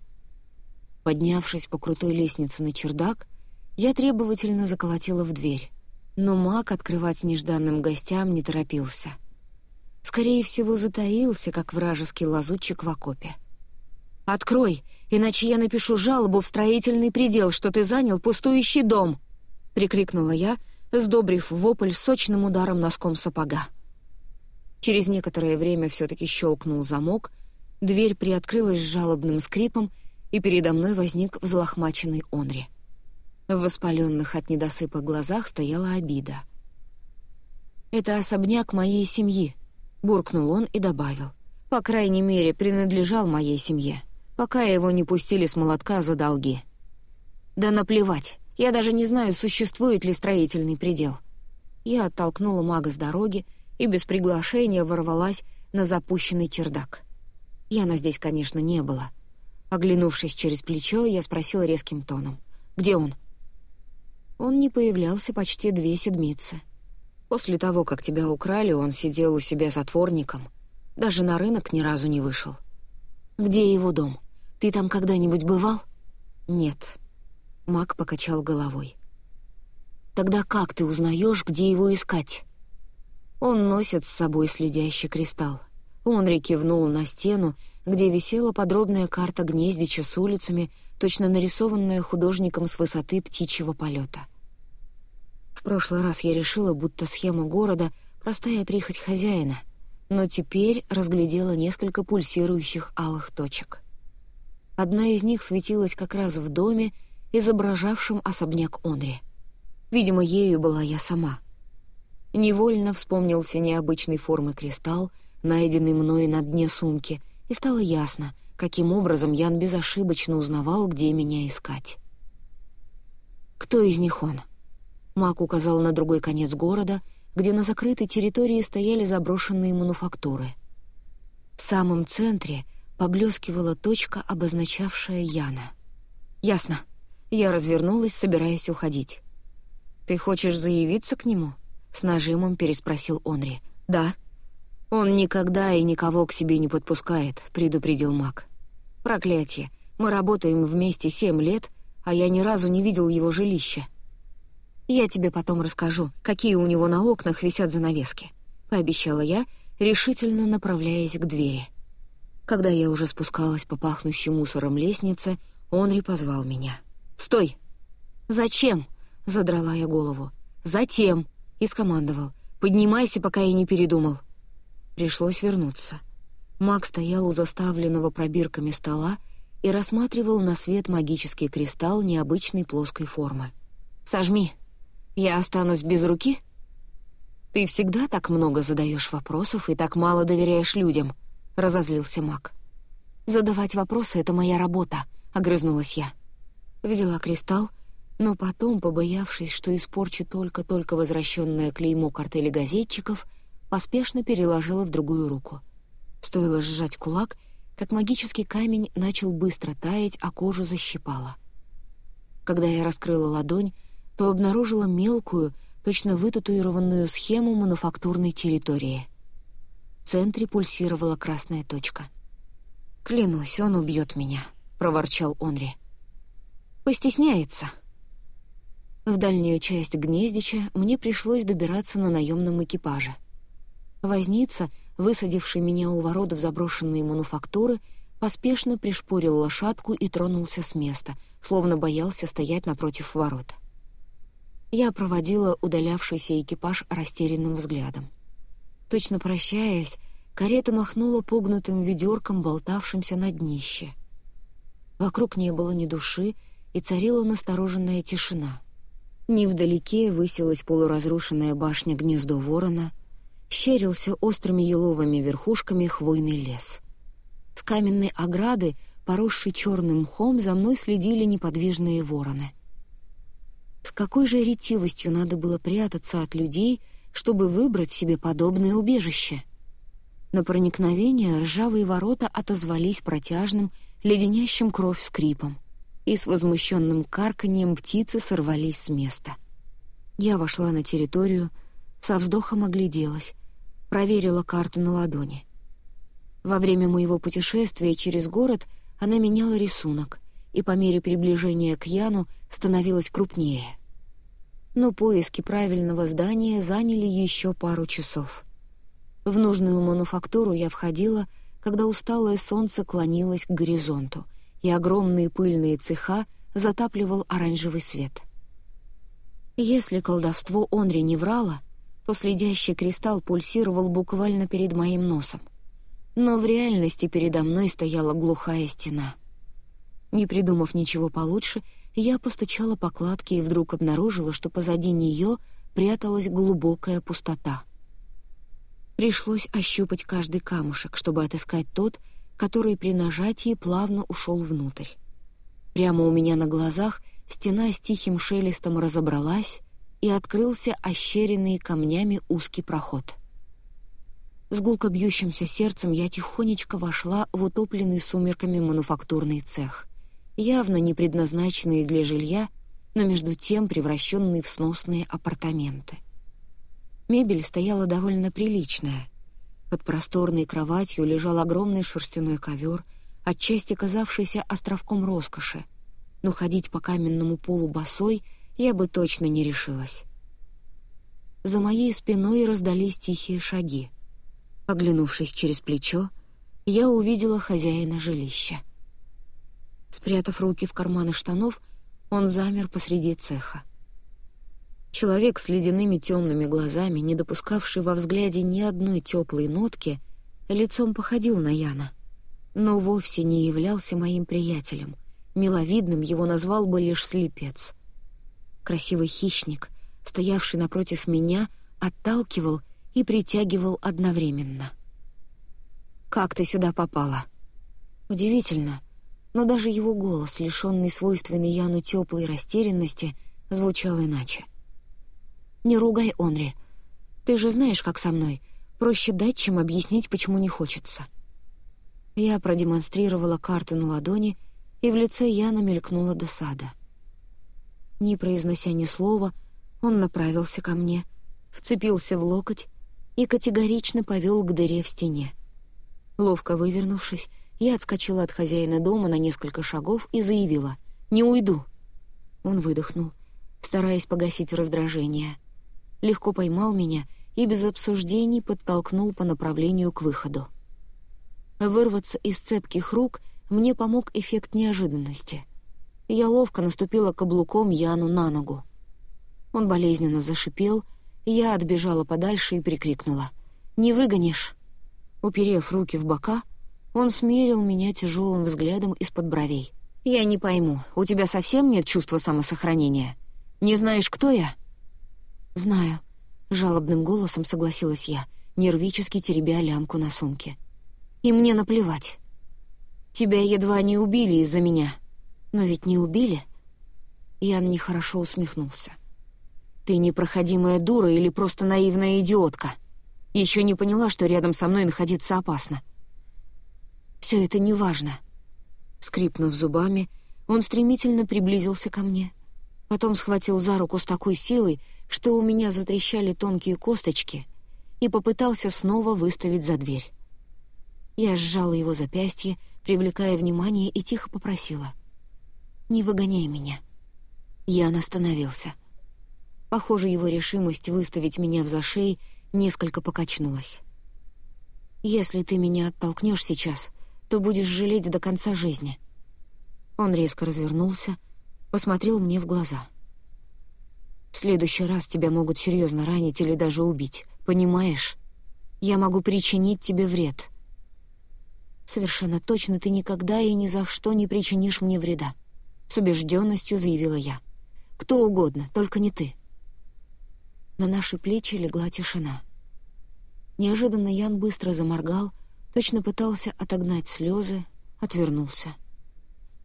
Поднявшись по крутой лестнице на чердак, я требовательно заколотила в дверь, но маг открывать нежданным гостям не торопился — скорее всего, затаился, как вражеский лазутчик в окопе. «Открой, иначе я напишу жалобу в строительный предел, что ты занял пустующий дом!» — прикрикнула я, сдобрив вопль сочным ударом носком сапога. Через некоторое время все-таки щелкнул замок, дверь приоткрылась с жалобным скрипом, и передо мной возник взлохмаченный Онри. В воспаленных от недосыпа глазах стояла обида. «Это особняк моей семьи», буркнул он и добавил. «По крайней мере, принадлежал моей семье, пока его не пустили с молотка за долги». «Да наплевать, я даже не знаю, существует ли строительный предел». Я оттолкнула мага с дороги и без приглашения ворвалась на запущенный чердак. Яна здесь, конечно, не было. Оглянувшись через плечо, я спросила резким тоном. «Где он?» Он не появлялся почти две седмицы. После того, как тебя украли, он сидел у себя затворником. Даже на рынок ни разу не вышел. «Где его дом? Ты там когда-нибудь бывал?» «Нет». Мак покачал головой. «Тогда как ты узнаешь, где его искать?» Он носит с собой следящий кристалл. Онри кивнул на стену, где висела подробная карта гнездича с улицами, точно нарисованная художником с высоты птичьего полета. В прошлый раз я решила, будто схема города — простая прихоть хозяина, но теперь разглядела несколько пульсирующих алых точек. Одна из них светилась как раз в доме, изображавшем особняк Онри. Видимо, ею была я сама. Невольно вспомнился необычной формы кристалл, найденный мной на дне сумки, и стало ясно, каким образом Ян безошибочно узнавал, где меня искать. «Кто из них он?» Мак указал на другой конец города, где на закрытой территории стояли заброшенные мануфактуры. В самом центре поблескивала точка, обозначавшая Яна. «Ясно». Я развернулась, собираясь уходить. «Ты хочешь заявиться к нему?» — с нажимом переспросил Онри. «Да». «Он никогда и никого к себе не подпускает», — предупредил маг. «Проклятие. Мы работаем вместе семь лет, а я ни разу не видел его жилища». «Я тебе потом расскажу, какие у него на окнах висят занавески», — пообещала я, решительно направляясь к двери. Когда я уже спускалась по пахнущей мусором лестнице, Онри позвал меня. «Стой!» «Зачем?» — задрала я голову. «Затем!» — и скомандовал. «Поднимайся, пока я не передумал». Пришлось вернуться. Маг стоял у заставленного пробирками стола и рассматривал на свет магический кристалл необычной плоской формы. «Сожми. Я останусь без руки?» «Ты всегда так много задаешь вопросов и так мало доверяешь людям», — разозлился маг. «Задавать вопросы — это моя работа», — огрызнулась я. Взяла кристалл, но потом, побоявшись, что испорчу только-только возвращенное клеймо картели газетчиков, поспешно переложила в другую руку. Стоило сжать кулак, как магический камень начал быстро таять, а кожу защипала. Когда я раскрыла ладонь, то обнаружила мелкую, точно вытатуированную схему мануфактурной территории. В центре пульсировала красная точка. «Клянусь, он убьет меня», — проворчал Онри. «Постесняется». В дальнюю часть гнездича мне пришлось добираться на наемном экипаже — Возница, высадивший меня у ворот в заброшенные мануфактуры, поспешно пришпорил лошадку и тронулся с места, словно боялся стоять напротив ворот. Я проводила удалявшийся экипаж растерянным взглядом. Точно прощаясь, карета махнула погнутым ведерком, болтавшимся на днище. Вокруг не было ни души, и царила настороженная тишина. Невдалеке высилась полуразрушенная башня гнездо ворона — щерился острыми еловыми верхушками хвойный лес. С каменной ограды, поросшей черным мхом, за мной следили неподвижные вороны. С какой же ретивостью надо было прятаться от людей, чтобы выбрать себе подобное убежище? На проникновение ржавые ворота отозвались протяжным, леденящим кровь скрипом, и с возмущенным карканьем птицы сорвались с места. Я вошла на территорию, со вздохом огляделась, проверила карту на ладони. Во время моего путешествия через город она меняла рисунок, и по мере приближения к Яну становилась крупнее. Но поиски правильного здания заняли еще пару часов. В нужную мануфактуру я входила, когда усталое солнце клонилось к горизонту, и огромные пыльные цеха затапливал оранжевый свет. Если колдовство Онри не врало, то следящий кристалл пульсировал буквально перед моим носом. Но в реальности передо мной стояла глухая стена. Не придумав ничего получше, я постучала по кладке и вдруг обнаружила, что позади нее пряталась глубокая пустота. Пришлось ощупать каждый камушек, чтобы отыскать тот, который при нажатии плавно ушел внутрь. Прямо у меня на глазах стена с тихим шелестом разобралась, и открылся ощеренный камнями узкий проход. С гулко бьющимся сердцем я тихонечко вошла в утопленный сумерками мануфактурный цех, явно не предназначенный для жилья, но между тем превращенный в сносные апартаменты. Мебель стояла довольно приличная. Под просторной кроватью лежал огромный шерстяной ковер, отчасти казавшийся островком роскоши, но ходить по каменному полу босой я бы точно не решилась. За моей спиной раздались тихие шаги — Оглянувшись через плечо, я увидела хозяина жилища. Спрятав руки в карманы штанов, он замер посреди цеха. Человек с ледяными темными глазами, не допускавший во взгляде ни одной теплой нотки, лицом походил на Яна, но вовсе не являлся моим приятелем. Миловидным его назвал бы лишь слепец. Красивый хищник, стоявший напротив меня, отталкивал и притягивал одновременно. «Как ты сюда попала?» Удивительно, но даже его голос, лишенный свойственной Яну теплой растерянности, звучал иначе. «Не ругай, Онри. Ты же знаешь, как со мной. Проще дать, чем объяснить, почему не хочется». Я продемонстрировала карту на ладони, и в лице Яна мелькнула досада. Не произнося ни слова, он направился ко мне, вцепился в локоть и категорично повел к дыре в стене. Ловко вывернувшись, я отскочила от хозяина дома на несколько шагов и заявила «Не уйду». Он выдохнул, стараясь погасить раздражение. Легко поймал меня и без обсуждений подтолкнул по направлению к выходу. Вырваться из цепких рук мне помог эффект неожиданности. Я ловко наступила каблуком Яну на ногу. Он болезненно зашипел — я отбежала подальше и прикрикнула. «Не выгонишь!» Уперев руки в бока, он смерил меня тяжелым взглядом из-под бровей. «Я не пойму, у тебя совсем нет чувства самосохранения? Не знаешь, кто я?» «Знаю», — жалобным голосом согласилась я, нервически теребя лямку на сумке. «И мне наплевать. Тебя едва не убили из-за меня. Но ведь не убили?» Ян нехорошо усмехнулся. Ты непроходимая дура или просто наивная идиотка. Еще не поняла, что рядом со мной находиться опасно. Все это неважно. Скрипнув зубами, он стремительно приблизился ко мне. Потом схватил за руку с такой силой, что у меня затрещали тонкие косточки, и попытался снова выставить за дверь. Я сжала его запястье, привлекая внимание, и тихо попросила. «Не выгоняй меня». Ян остановился — Похоже, его решимость выставить меня в зашей несколько покачнулась. «Если ты меня оттолкнешь сейчас, то будешь жалеть до конца жизни». Он резко развернулся, посмотрел мне в глаза. «В следующий раз тебя могут серьезно ранить или даже убить, понимаешь? Я могу причинить тебе вред». «Совершенно точно ты никогда и ни за что не причинишь мне вреда», — с убежденностью заявила я. «Кто угодно, только не ты». На наши плечи легла тишина. Неожиданно Ян быстро заморгал, точно пытался отогнать слезы, отвернулся.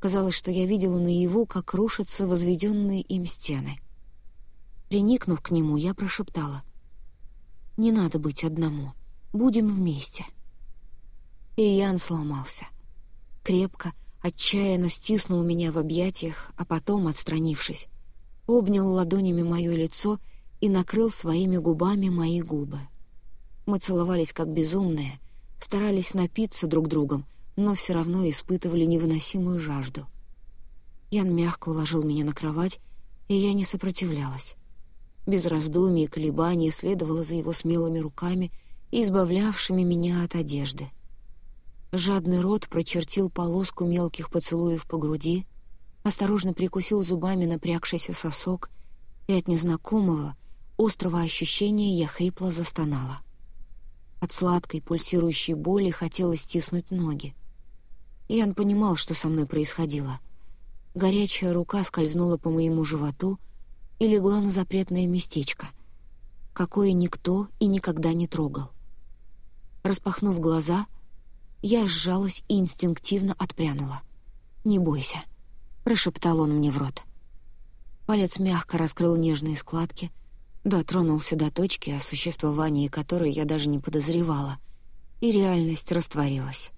Казалось, что я видела наяву, как рушатся возведенные им стены. Приникнув к нему, я прошептала. «Не надо быть одному. Будем вместе». И Ян сломался. Крепко, отчаянно стиснул меня в объятиях, а потом, отстранившись, обнял ладонями мое лицо и накрыл своими губами мои губы. Мы целовались как безумные, старались напиться друг другом, но все равно испытывали невыносимую жажду. Ян мягко уложил меня на кровать, и я не сопротивлялась. Без раздумий и колебаний следовала за его смелыми руками, избавлявшими меня от одежды. Жадный рот прочертил полоску мелких поцелуев по груди, осторожно прикусил зубами напрягшийся сосок, и от незнакомого, острого ощущения я хрипло застонала. От сладкой пульсирующей боли хотелось стиснуть ноги. Ян понимал, что со мной происходило. Горячая рука скользнула по моему животу и легла на запретное местечко, какое никто и никогда не трогал. Распахнув глаза, я сжалась и инстинктивно отпрянула. «Не бойся», — прошептал он мне в рот. Палец мягко раскрыл нежные складки — Дотронулся до точки, о существовании которой я даже не подозревала, и реальность растворилась.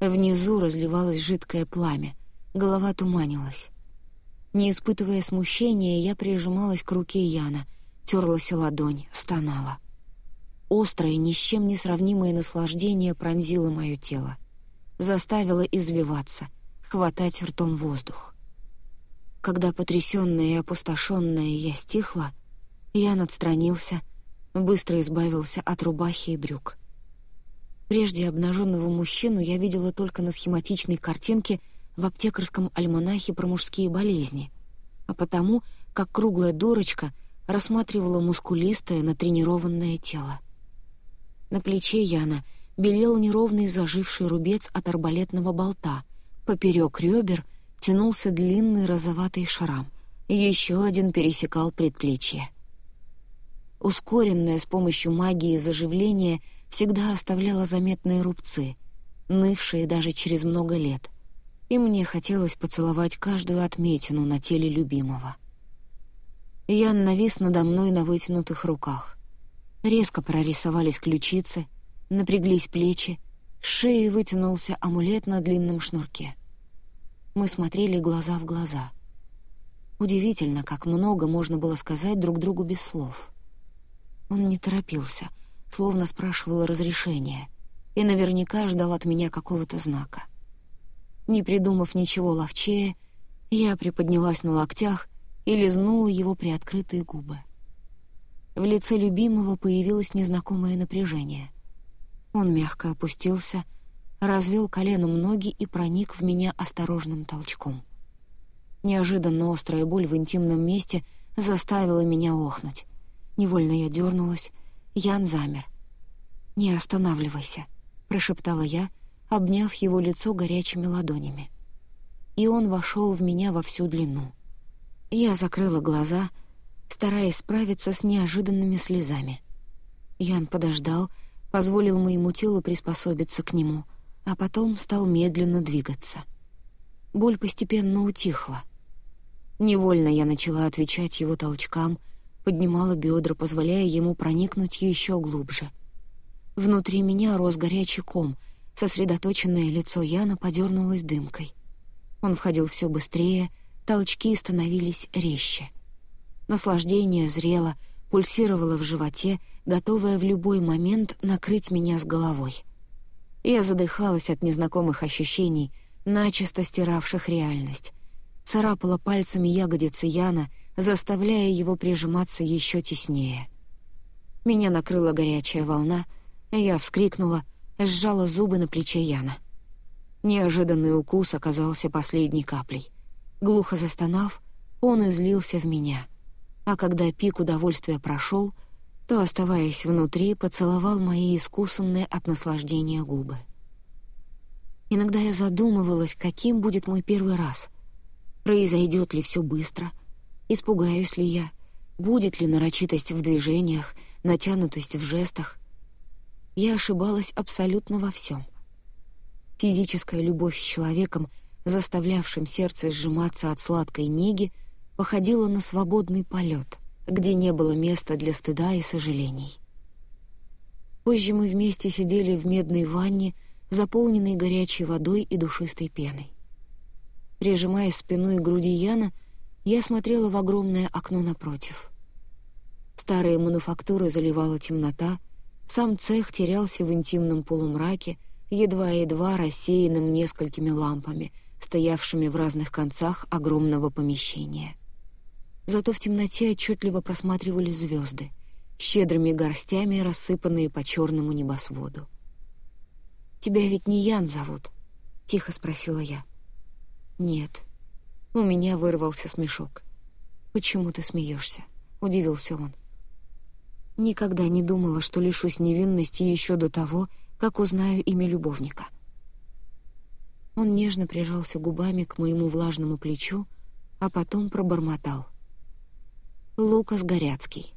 Внизу разливалось жидкое пламя, голова туманилась. Не испытывая смущения, я прижималась к руке Яна, терлась ладонь, стонала. Острое, ни с чем не сравнимое наслаждение пронзило мое тело. Заставило извиваться, хватать ртом воздух. Когда потрясённая и опустошённая я стихла, Ян отстранился, быстро избавился от рубахи и брюк. Прежде обнаженного мужчину я видела только на схематичной картинке в аптекарском альманахе про мужские болезни, а потому, как круглая дурочка, рассматривала мускулистое, натренированное тело. На плече Яна белел неровный заживший рубец от арбалетного болта, поперек ребер тянулся длинный розоватый шрам, еще один пересекал предплечье. Ускоренное с помощью магии заживление всегда оставляло заметные рубцы, нывшие даже через много лет, и мне хотелось поцеловать каждую отметину на теле любимого. Ян навис надо мной на вытянутых руках. Резко прорисовались ключицы, напряглись плечи, с шеи вытянулся амулет на длинном шнурке. Мы смотрели глаза в глаза. Удивительно, как много можно было сказать друг другу без слов. Он не торопился, словно спрашивал разрешения, и наверняка ждал от меня какого-то знака. Не придумав ничего ловчее, я приподнялась на локтях и лизнула его приоткрытые губы. В лице любимого появилось незнакомое напряжение. Он мягко опустился, развел коленом ноги и проник в меня осторожным толчком. Неожиданно острая боль в интимном месте заставила меня охнуть. Невольно я дернулась, Ян замер. «Не останавливайся», — прошептала я, обняв его лицо горячими ладонями. И он вошел в меня во всю длину. Я закрыла глаза — стараясь справиться с неожиданными слезами. Ян подождал, позволил моему телу приспособиться к нему, а потом стал медленно двигаться. Боль постепенно утихла. Невольно я начала отвечать его толчкам, поднимала бедра, позволяя ему проникнуть еще глубже. Внутри меня рос горячий ком, сосредоточенное лицо Яна подернулось дымкой. Он входил все быстрее, толчки становились резче — Наслаждение зрело, пульсировало в животе, готовое в любой момент накрыть меня с головой. Я задыхалась от незнакомых ощущений, начисто стиравших реальность. Царапала пальцами ягодицы Яна, заставляя его прижиматься еще теснее. Меня накрыла горячая волна, я вскрикнула, сжала зубы на плече Яна. Неожиданный укус оказался последней каплей. Глухо застонав, он излился в меня — а когда пик удовольствия прошел, то, оставаясь внутри, поцеловал мои искусанные от наслаждения губы. Иногда я задумывалась, каким будет мой первый раз. Произойдет ли все быстро? Испугаюсь ли я? Будет ли нарочитость в движениях, натянутость в жестах? Я ошибалась абсолютно во всем. Физическая любовь с человеком, заставлявшим сердце сжиматься от сладкой неги, — походила на свободный полет, где не было места для стыда и сожалений. Позже мы вместе сидели в медной ванне, заполненной горячей водой и душистой пеной. Прижимая спиной к груди Яна, я смотрела в огромное окно напротив. Старые мануфактуры заливала темнота, сам цех терялся в интимном полумраке, едва-едва рассеянным несколькими лампами, стоявшими в разных концах огромного помещения. Зато в темноте отчетливо просматривались звезды, щедрыми горстями рассыпанные по черному небосводу. «Тебя ведь не Ян зовут?» — тихо спросила я. «Нет». У меня вырвался смешок. «Почему ты смеешься?» — удивился он. Никогда не думала, что лишусь невинности еще до того, как узнаю имя любовника. Он нежно прижался губами к моему влажному плечу, а потом пробормотал — Лукас Горяцкий,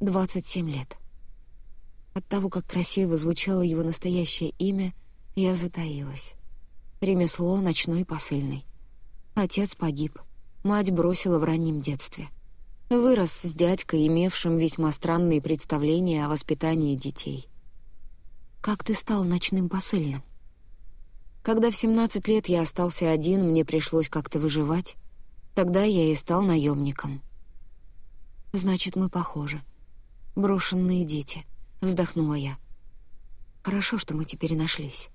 27 лет. От того, как красиво звучало его настоящее имя, я затаилась. Ремесло ночной посыльный. Отец погиб, мать бросила в раннем детстве. Вырос с дядькой, имевшим весьма странные представления о воспитании детей. Как ты стал ночным посыльным? Когда в 17 лет я остался один, мне пришлось как-то выживать. Тогда я и стал наемником. Значит, мы похожи. Брошенные дети, вздохнула я. Хорошо, что мы теперь нашлись.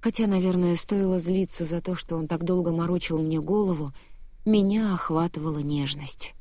Хотя, наверное, стоило злиться за то, что он так долго морочил мне голову, меня охватывала нежность.